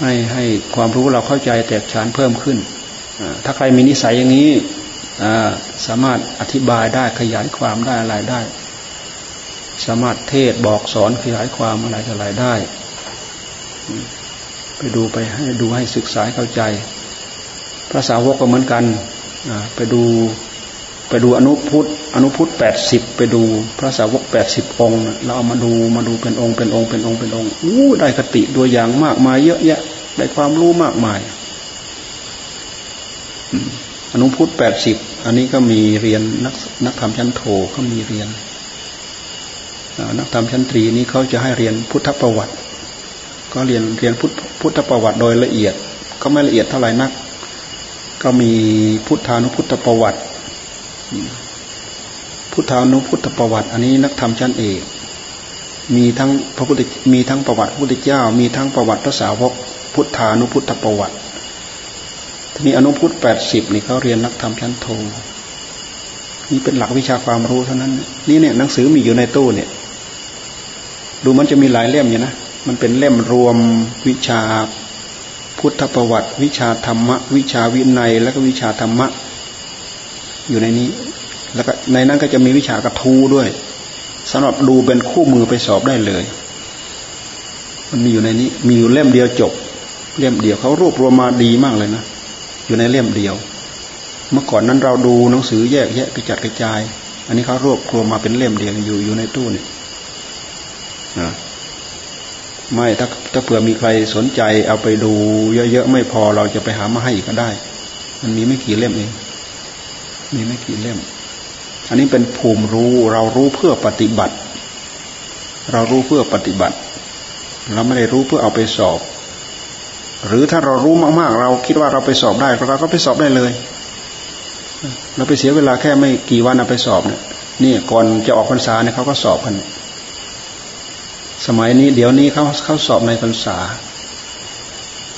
ให้ให้ความรู้เราเข้าใจแตกฉานเพิ่มขึ้นถ้าใครมีนิสัยอย่างนี้สามารถอธิบายได้ขยายความได้อะไรได้ สามารถเทศบอกสอนขยายความอะไรอะไรได้ ไปดูไปให้ดูให้ศึกษาเข้าใจพระสาวกก็เหมือนกันไปดูไปดูอนุพุทธ อนุพุทธแปดสิบไปดูพระสาวกแปดสิบองค์เราเอามาดูมาดูเป็นองค์เป็นองค์เป็นองค์เป็นองค์อู้ได้คติตัวอย่างมากมายเยอะแยะ ได้ความรู้มากมายอนุพุทธแปดสิบอันนี้ก็มีเรียนนักนักธรรมชั้นโทก็มีเรียนนักธรรมชั้นตรีนี้เขาจะให้เรียนพุทธประวัติ ก็เรียนเรียนพุทธพุทธประวัติโดยละเอียด ก็ไม่ละเอียดเท่าไหร่นัก ก็มีพุทธานุพุทธประวัติ พุทธานุพุทธประวัติ อันนี้นักธรรมชั้นเอกมีทั้งพระพุทธมีทั้งประวัติพระพุทธเจ้า มีทั้งประวัติพระสาวกพุทธานุพุทธประวัติทีนี้อนุพุทธแปดสิบนี่เขาเรียนนักธรรมชั้นโทนี่เป็นหลักวิชาความรู้เท่านั้น นี่เนี่ยหนังสือมีอยู่ในตู้เนี่ย ดูมันจะมีหลายเล่มอยู่นะมันเป็นเล่มรวมวิชาพุทธประวัติ วิชาธรรมะ วิชาวินัยและก็วิชาธรรมะ อยู่ในนี้ แล้วก็ในนั้นก็จะมีวิชากระทูด้วยสำหรับดูเป็นคู่มือไปสอบได้เลย มันมีอยู่ในนี้ มีอยู่เล่มเดียวจบ เล่มเดียวเขารวบรวมมาดีมากเลยนะอยู่ในเล่มเดียว เมื่อก่อนนั้นเราดูหนังสือแยกแยะกระจัดกระจาย อันนี้เขารวบรวมมาเป็นเล่มเดียวอยู่อยู่ในตู้นี่นะไม่ถ้าถ้าเผื่อมีใครสนใจ เอาไปดู เยอะๆไม่พอเราจะไปหามาให้อีกก็ได้ มันมีไม่กี่เล่มเองมีไม่กี่เล่ม อันนี้เป็นภูมิรู้เรารู้เพื่อปฏิบัติ เรารู้เพื่อปฏิบัติ เราไม่ได้รู้เพื่อเอาไปสอบ หรือถ้าเรารู้มากๆ เราคิดว่าเราไปสอบได้เราก็ไปสอบได้เลย เราไปเสียเวลาแค่ไม่กี่วันเอาไปสอบเนี่ยนี่ก่อนจะออกพรรษาเนี่ยเขาก็สอบกัน สมัยนี้เดี๋ยวนี้เขาเขาสอบในพรรษา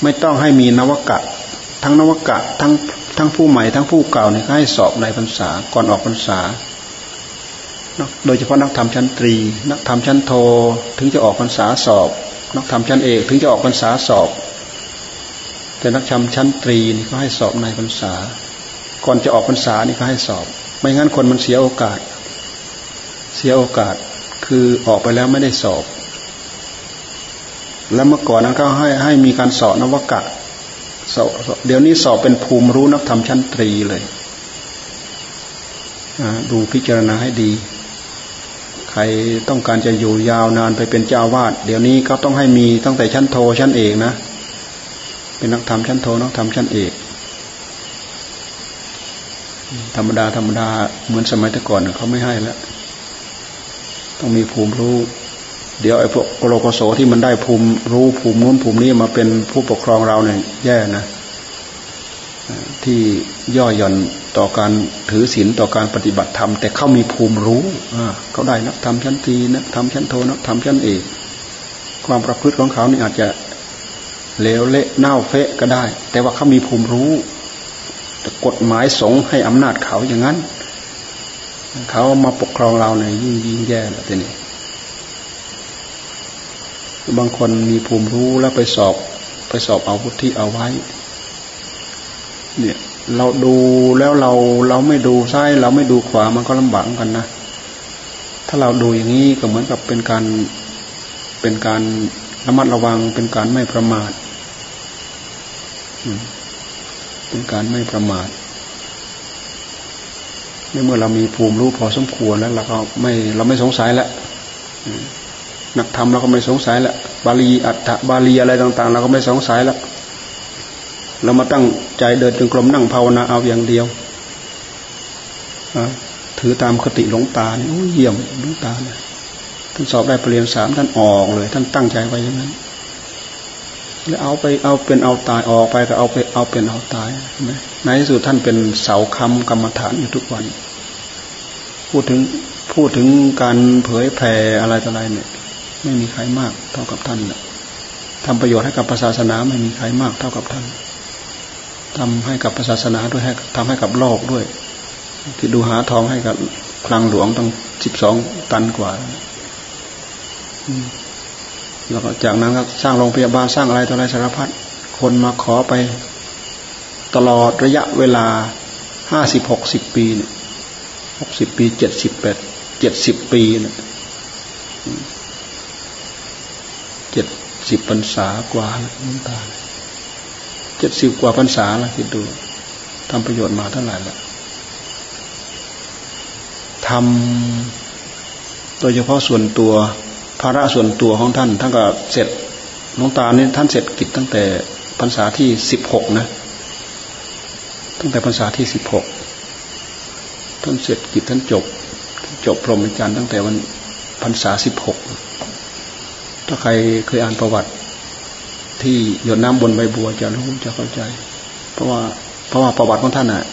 ไม่ต้องให้มีนวกะ ทั้งนวกะ ทั้ง ทั้งผู้ใหม่ทั้งผู้เก่าเนี่ยให้สอบในพรรษาก่อนออกพรรษา โดยเฉพาะนักธรรมชั้นตรี นักธรรมชั้นโทถึงจะออกพรรษาสอบ นักธรรมชั้นเอกถึงจะออกพรรษาสอบ แต่นักธรรมชั้นตรีนี่ก็ให้สอบในพรรษา ก่อนจะออกพรรษานี่ก็ให้สอบ ไม่งั้นคนมันเสียโอกาส เสียโอกาสคือออกไปแล้วไม่ได้สอบ แล้วเมื่อก่อนนั้นก็ให้ให้มีการสอบนวกะ เดี๋ยวนี้สอบเป็นภูมิรู้นักธรรมชั้นตรีเลยดูพิจารณาให้ดี ใครต้องการจะอยู่ยาวนานไปเป็นเจ้าวาด เดี๋ยวนี้ก็ต้องให้มีตั้งแต่ชั้นโทชั้นเอกนะ เป็นนักธรรมชั้นโทนักธรรมชั้นเอก ธรรมดาธรรมดาเหมือนสมัยแต่ก่อนเขาไม่ให้แล้ว ต้องมีภูมิรู้ เดี๋ยวไอ้พวกโลโกโสที่มันได้ภูมิรู้ภูมินู้นภูมินี้มาเป็นผู้ปกครองเราเนี่ยแย่นะ ที่ย่อหย่อนต่อการถือศีลต่อการปฏิบัติธรรม แต่เขามีภูมิรู้เขาได้นักธรรมชั้นตีนักธรรมชั้นโทนักธรรมชั้นเอกความประพฤติของเขานี่อาจจะเลวเละเน่าเฟะก็ได้ แต่ว่าเขามีภูมิรู้แต่กฎหมายสงให้อำนาจเขาอย่างนั้น เขามาปกครองเราเนี่ยยิ่งยิ่งแย่แล้วทีนี้ บางคนมีภูมิรู้แล้วไปสอบ ไปสอบเอาพุทธิเอาไว้ เนี่ยเราดูแล้วเราเราไม่ดูซ้ายเราไม่ดูขวามันก็ลำบากกันนะถ้าเราดูอย่างนี้ก็เหมือนกับเป็นการเป็นการระมัดระวังเป็นการไม่ประมาทเป็นการไม่ประมาทเมื่อเรามีภูมิรู้พอสมควรแล้วเราก็ไม่เราไม่สงสัยแล้ว นักธรรมเราก็ไม่สงสัยล้วบาลีอัฏฐบาลีอะไรต่าง ๆ เราก็ไม่สงสัยแล้วเรามาตั้งใจเดินจงกรมนั่งภาวนาเอาอย่างเดียวถือตามคติหลวงตาเนี่ยเยี่ยมหลวงตาเนี่ยท่านสอบได้ปรริญญาสามท่านออกเลย ท่านตั้งใจไว้อย่างนั้น แล้วเอาไปเอาเป็นเอาตายออกไปก็เอาไปเอาเป็นเอาตายใช่ไหมในที่สุดท่านเป็นเสาคำกรรมฐานอยู่ทุกวัน พูดถึงพูดถึงการเผยแผ่อะไรต่ออะไรเนี่ย ไม่มีใครมากเท่ากับท่านแหละทำประโยชน์ให้กับศาสนาไม่มีใครมากเท่ากับท่านทำให้กับศาสนาด้วยให้ทำให้กับโลกด้วย ที่ดูหาทองให้กับคลังหลวงตั้งสิบสองตันกว่าแล้วก็จากนั้นก็สร้างโรงพยาบาลสร้างอะไรต่ออะไรสารพัดคนมาขอไปตลอดระยะเวลาห้าสิบหกสิบปีเนี่ยหกสิบปีเจ็ดสิบแปดเจ็ดสิบปีเนี่ย สิบพรรษากว่าแล้วน้ำตาเจ็ดสิบกว่าพรรษาแล้วคิดดูทำประโยชน์มาเท่าไหร่ละทำโดยเฉพาะส่วนตัวภาระส่วนตัวของท่านท่านก็เสร็จหลวงตาเนี่ยท่านเสร็จกิจตั้งแต่พรรษาที่สิบหกนะตั้งแต่พรรษาที่สิบหกท่านเสร็จกิจท่านจบ จบพรหมจรรย์ตั้งแต่วันพรรษาสิบหก ถ้าใครเคยอ่านประวัติ ที่หยดน้ำบนใบบัวจะรู้จะเข้าใจ เพราะว่าเพราะว่าประวัติของท่านน่ะ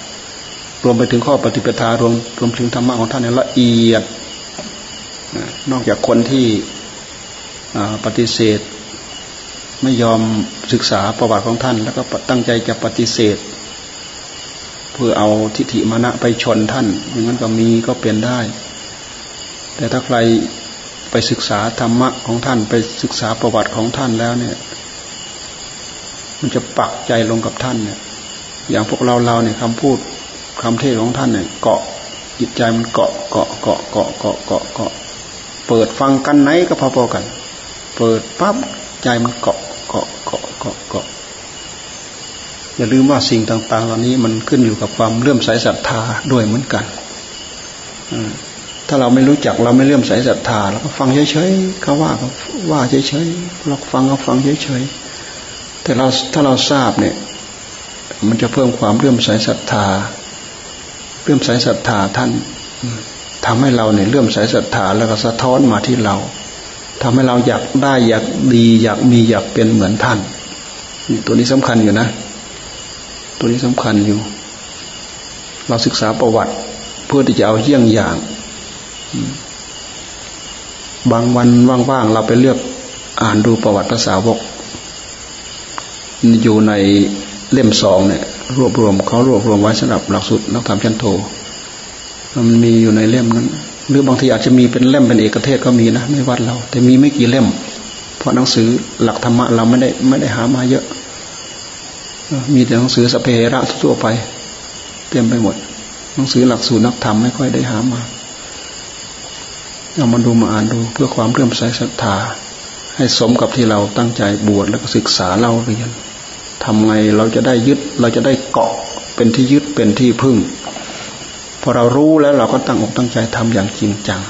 รวมไปถึงข้อปฏิปทารวมรวมถึงธรรมะของท่านเนี่ยละเอียดนอกจากคนที่ปฏิเสธ ไม่ยอมศึกษาประวัติของท่าน แล้วก็ตั้งใจจะปฏิเสธ เพื่อเอาทิฏฐิมานะไปชนท่านอย่างนั้นก็มีก็เป็นได้ แต่ถ้าใคร ไปศึกษาธรรมะของท่านไปศึกษาประวัติของท่านแล้วเนี่ย มันจะปักใจลงกับท่านเนี่ย อย่างพวกเราเราเนี่ยคำพูดคำเทศของท่านเนี่ย เกาะจิตใจมันเกาะเกาะเกาะเกาะเกาะเกาะเกาะเปิดฟังกันไหนก็พอๆกัน เปิดปั๊บใจมันเกาะเกาะเกาะเกาะเกาะอย่าลืมว่าสิ่งต่าง ๆ เหล่านี้มันขึ้นอยู่กับความเลื่อมใสศรัทธาด้วยเหมือนกัน ถ้าเราไม่รู้จักเราไม่เลื่อมใสศรัทธาเราก็ฟังเฉยๆเขาว่าเขาว่าเฉยๆเราฟังเขาฟังเฉยๆแต่เราถ้าเราทราบเนี่ย มันจะเพิ่มความเลื่อมใสศรัทธาเลื่อมใสศรัทธาท่านทำให้เราเนี่ยเลื่อมใสศรัทธาแล้วก็สะท้อนมาที่เราทำให้เราอยากได้อยากดีอยากมีอยากเป็นเหมือนท่าน ตัวนี้สำคัญอยู่นะ ตัวนี้สำคัญอยู่ เราศึกษาประวัติ เพื่อที่จะเอาเยี่ยงอย่าง บางวันว่างๆเราไปเลือกอ่านดูประวัติภาษาวก อยู่ในเล่มสองเนี่ยรวบรวมเขารวบรวมไว้สำหรับหลักสูตรนักธรรมชั้นโทมันมีอยู่ในเล่มนั้น หรือบางทีอาจจะมีเป็นเล่มเป็นเอกเทศก็มีนะในวัดเรา แต่มีไม่กี่เล่ม เพราะหนังสือหลักธรรมะเราไม่ได้ไม่ได้หามาเยอะ มีแต่หนังสือสเประทั่วไป เต็มไปหมดหนังสือหลักสูตรนักธรรมไม่ค่อยได้หามา เอามาดูมาอ่านดูเพื่อความเรื่มใสศรัทธา ให้สมกับที่เราตั้งใจบวชแล้วก็ศึกษาเล่าเรียนทำไงเราจะได้ยึดเราจะได้เกาะเป็นที่ยึดเป็นที่พึ่งพอเรารู้แล้วเราก็ตั้งอกตั้งใจทำอย่างจริงจัง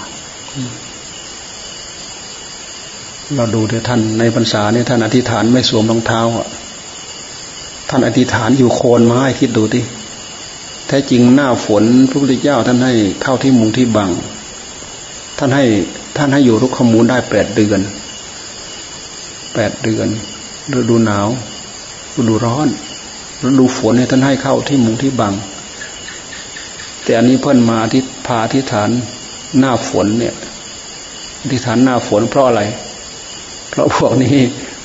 เราดูเดี๋ยวท่านในพรรษาเนี่ยท่านอธิษฐานไม่สวมรองเท้าอะท่านอธิษฐานอยู่โคนไม้คิดดูดิแท้จริงหน้าฝนพระพุทธเจ้าท่านให้เข้าที่มุงที่บัง ท่านให้ท่านให้อยู่รุกขมูลได้แปดเดือนแปดเดือนฤดูหนาวฤดูร้อนฤดูฝนเนี่ยท่านให้เข้าที่มุงที่บัง แต่อันนี้เพิ่นมาที่พาที่ฐานหน้าฝนเนี่ยที่ฐานหน้าฝนเพราะอะไร เพราะพวกนี้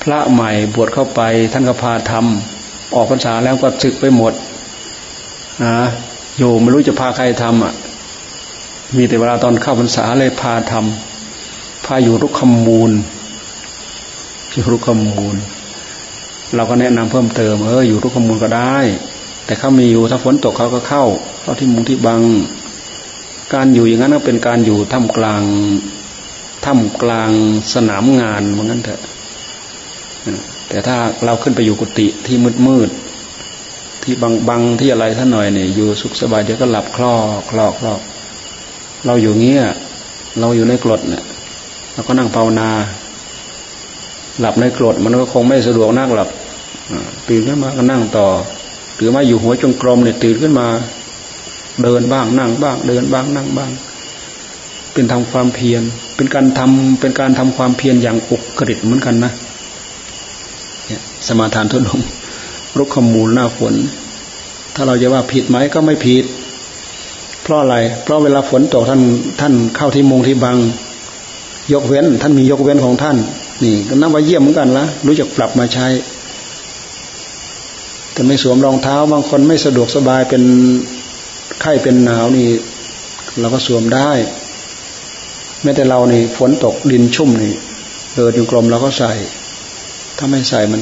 พระใหม่บวชเข้าไป ท่านก็พาทำออกพรรษาแล้วก็ศึกไปหมดนะโยมไม่รู้จะพาใครทำอะ มีแต่เวลาตอนเข้าพรรษาเลยพาทำพาอยู่รุกขมูลอยู่รุกขมูล เราก็แนะนำเพิ่มเติมเอออยู่รุกขมูลก็ได้ แต่เขามีอยู่ถ้าฝนตกเขาก็เข้าเข้าที่มุงที่บัง การอยู่อย่างนั้นก็เป็นการอยู่ท่ามกลางท่ามกลางสนามงานเหมือนกันเถอะแต่ถ้าเราขึ้นไปอยู่กุฏิที่มืดมืดที่บังบังที่อะไรท่านหน่อยเนี่ยอยู่สุขสบายเดี๋ยวก็หลับคลอคลอคลอ เราอยู่เงี้ย เราอยู่ในกรดเนี่ยเราก็นั่งภาวนา หลับในกรดมันก็คงไม่สะดวกนักหลับตื่นขึ้นมาก็นั่งต่อหรือมาอยู่หัวจงกรมเนี่ยตื่นขึ้นมา เดินบ้างนั่งบ้าง เดินบ้างนั่งบ้าง เป็นทำความเพียร เป็นการทำเป็นการทำความเพียรอย่างอุกฤษเหมือนกันนะเนี่ยสมาทานทุนงรุกขมูลหน้าฝน ถ้าเราจะว่าผิดไหมก็ไม่ผิด เพราะอะไร เพราะเวลาฝนตกท่านท่านเข้าที่มุงที่บัง ยกเว้น ท่านมียกเว้นของท่าน นี่ก็นับว่าเยี่ยมเหมือนกันละรู้จักปรับมาใช้แต่ไม่สวมรองเท้า บางคนไม่สะดวกสบายเป็นไข้เป็นหนาวนี่เราก็สวมได้แม้แต่เรานี่ฝนตกดินชุ่มนี่เดินอยู่กลมเราก็ใส่ ถ้าไม่ใส่มัน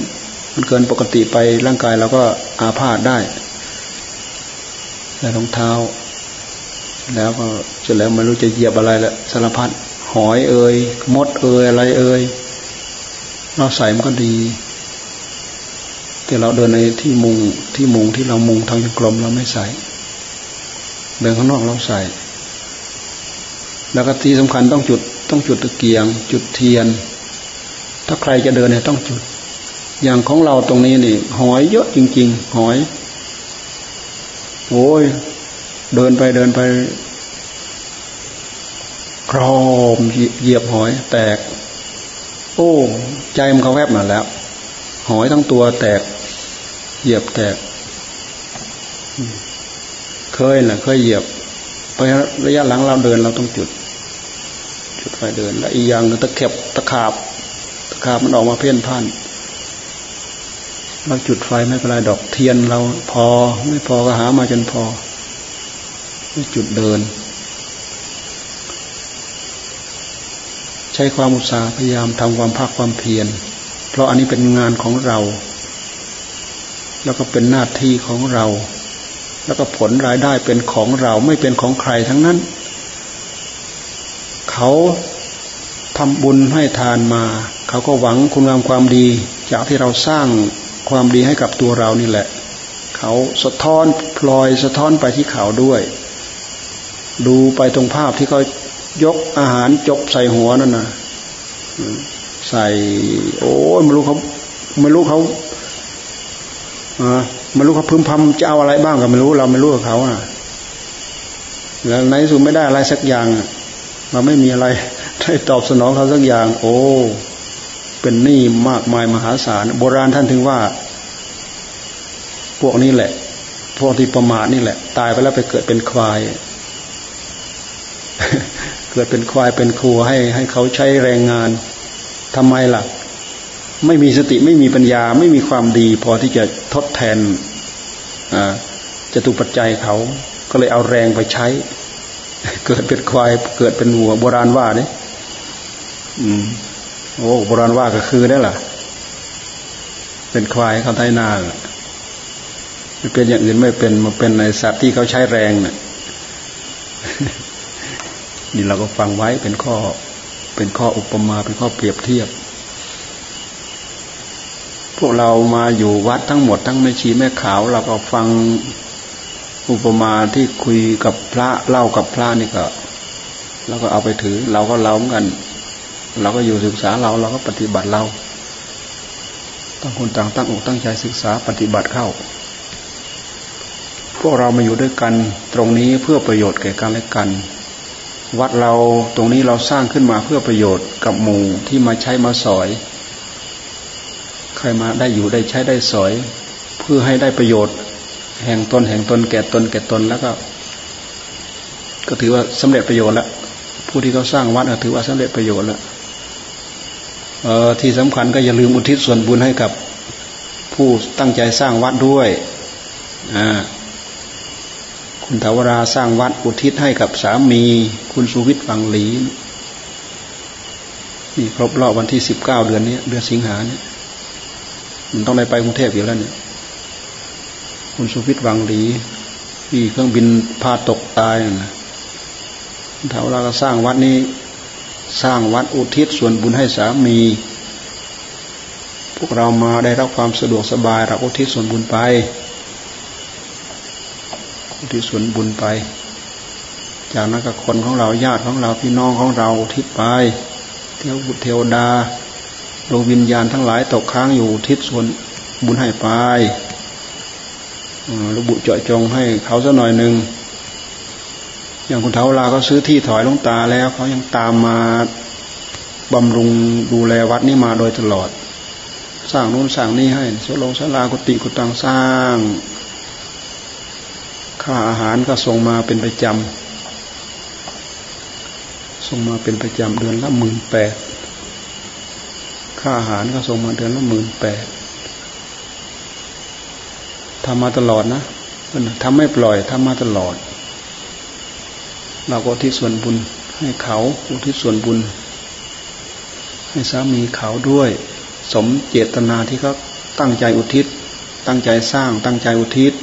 มันเกินปกติไปร่างกายเราก็อาพาธได้ใส่รองเท้า แล้วก็จแล้วไม่รู้จะเหยียบอะไรละสารพัดหอยเอ่ยมดเอ่ยอะไรเอ่ยเราใส่มันก็ดี แต่เราเดินในที่มุงที่มุงที่เรามุงทางกลมเราไม่ใส่ เดินข้างนอกเราใส่ แล้วก็ที่สำคัญต้องจุดต้องจุดตะเกียง จุดเทียน ถ้าใครจะเดินเนี่ยต้องจุด อย่างของเราตรงนี้นี่ หอยเยอะจริง ๆ หอย โอ้ย เดินไปเดินไปครอมเหยียบหอย แตก โอ้ ใจมันเขาแวบมาแล้ว หอยทั้งตัวแตก เหยียบแตก เคยนะเคยเหยียบไประยะหลังเราเดินเราต้องจุด จุดไฟเดิน และอีกอย่างตะเข็บตะขาบ ตะขาบมันออกมาเพี้ยนพันเราจุดไฟไม่เป็นไรดอกเทียนเราพอ ไม่พอก็หามาจนพอ จุดเดิน ใช้ความอุตสาห์พยายามทำความภาคความเพียร เพราะอันนี้เป็นงานของเรา แล้วก็เป็นหน้าที่ของเรา แล้วก็ผลรายได้เป็นของเราไม่เป็นของใครทั้งนั้น เขาทำบุญให้ทานมา เขาก็หวังคุณงามความดี จากที่เราสร้างความดีให้กับตัวเรานี่แหละ เขาสะท้อนพลอยสะท้อนไปที่เขาด้วย ดูไปตรงภาพที่เขายกอาหารจกใส่หัวนั่นนะใส่ โอ้ไม่รู้เขาไม่รู้เขาอ่าไม่รู้เขาพึมพำจะเอาอะไรบ้างก็ไม่รู้ เราไม่รู้กับเขาอะแล้วในสุดไม่ได้อะไรสักอย่างเราไม่มีอะไรได้ตอบสนองเขาสักอย่าง โอ้ เป็นหนี้มากมายมหาศาลโบราณท่านถึงว่า พวกนี้แหละ พวกที่ประมาทนี่แหละ ตายไปแล้วไปเกิดเป็นควาย เกิดเป็นควายเป็นครัวให้ให้เขาใช้แรงงานทำไมล่ะ ไม่มีสติไม่มีปัญญาไม่มีความดี พอที่จะทดแทนจะตุปัจจัยเขา ก็เลยเอาแรงไปใช้ เกิดเป็นควายเกิดเป็นวัวโบราณว่าเนี่ยอืมโอ้โบราณว่าก็คือได้ล่ะ เป็นควายเขาไถนาเป็นอย่างอื่นไม่เป็นมาเป็นในสัตว์ที่เขาใช้แรงเนะ่ย นี่เราก็ฟังไว้เป็นข้อ เป็นข้ออุปมาเป็นข้อเปรียบเทียบ พวกเรามาอยู่วัดทั้งหมดทั้งแม่ชีแม่ขาว เราก็ฟังอุปมาที่คุยกับพระเล่ากับพระนี่ก็เราก็เอาไปถือ เราก็เล่ากัน เราก็อยู่ศึกษาเราเราก็ปฏิบัติเราต้องคนต่างตั้งอกตั้งใจศึกษาปฏิบัติเข้า พวกเรามาอยู่ด้วยกันตรงนี้เพื่อประโยชน์แก่กันและกัน วัดเราตรงนี้เราสร้างขึ้นมาเพื่อประโยชน์กับหมู่ที่มาใช้มาสอย ใครมาได้อยู่ได้ใช้ได้สอย เพื่อให้ได้ประโยชน์ แห่งตนแห่งตนแก่ตนแก่ตนแล้วก็ ก็ถือว่าสำเร็จประโยชน์แล้วผู้ที่เขาสร้างวัดก็ถือว่าสำเร็จประโยชน์แล้วเออที่สำคัญก็อย่าลืมอุทิศส่วนบุญให้กับผู้ตั้งใจสร้างวัดด้วยอ่า คุณทวราสร้างวัดอุทิศให้กับสามี คุณสุวิทย์ฟังหลีนี่ครบรอบวันที่สิบเก้าเดือนนี้เดือนสิงหาเนี่ยมันต้องได้ไปกรุงเทพอยู่แล้วเนี่ย คุณสุพิษวังดีที่เครื่องบินพาตกตายนะถ้าเราก็สร้างวัดนี้สร้างวัดอุทิศส่วนบุญให้สามี พวกเรามาได้รับความสะดวกสบายเราอุทิศส่วนบุญไป อุทิศส่วนบุญไป จากนั้นก็คนของเราญาติของเราพี่น้องของเราทิศไป เทวบุตรเทวดาดวงวิญญาณทั้งหลายตกค้างอยู่ทิศส่วนบุญให้ไประบุเจาะจงให้เขาสักหน่อยหนึ่งอย่างคุณเทวลาเขาซื้อที่ถอยลงตาแล้วเขายังตามมาบำรุงดูแลวัดนี้มาโดยตลอด สร้างนู้นสร้างนี่ให้สลงสลากุฏิกุตังสร้าง ค่าอาหารก็ส่งมาเป็นประจำส่งมาเป็นประจำเดือนละหมื่นแปดค่าอาหารก็ส่งมาเดือนละหมื่นแปดทำมาตลอดนะทำไม่ปล่อยทำมาตลอด เราก็ที่ส่วนบุญให้เขาอุทิศส่วนบุญ ให้สามีเขาด้วย สมเจตนาที่เขาตั้งใจอุทิศ ตั้งใจสร้าง ตั้งใจอุทิศ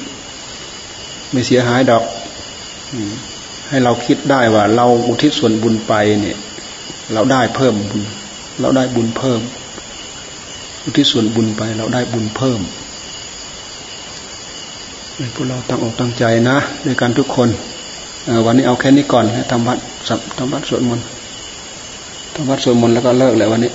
ไม่เสียหายดอกให้เราคิดได้ว่า เราอุทิศส่วนบุญไปเนี่ย เราได้เพิ่มบุญ เราได้บุญเพิ่ม อุทิศส่วนบุญไป เราได้บุญเพิ่มพวกเราตั้งอกตั้งใจนะด้วยกันทุกคนวันนี้เอาแค่นี้ก่อนทำวัดทำวัดสวดมนต์ทำวัดสวดมนต์แล้วก็เลิกเลยวันนี้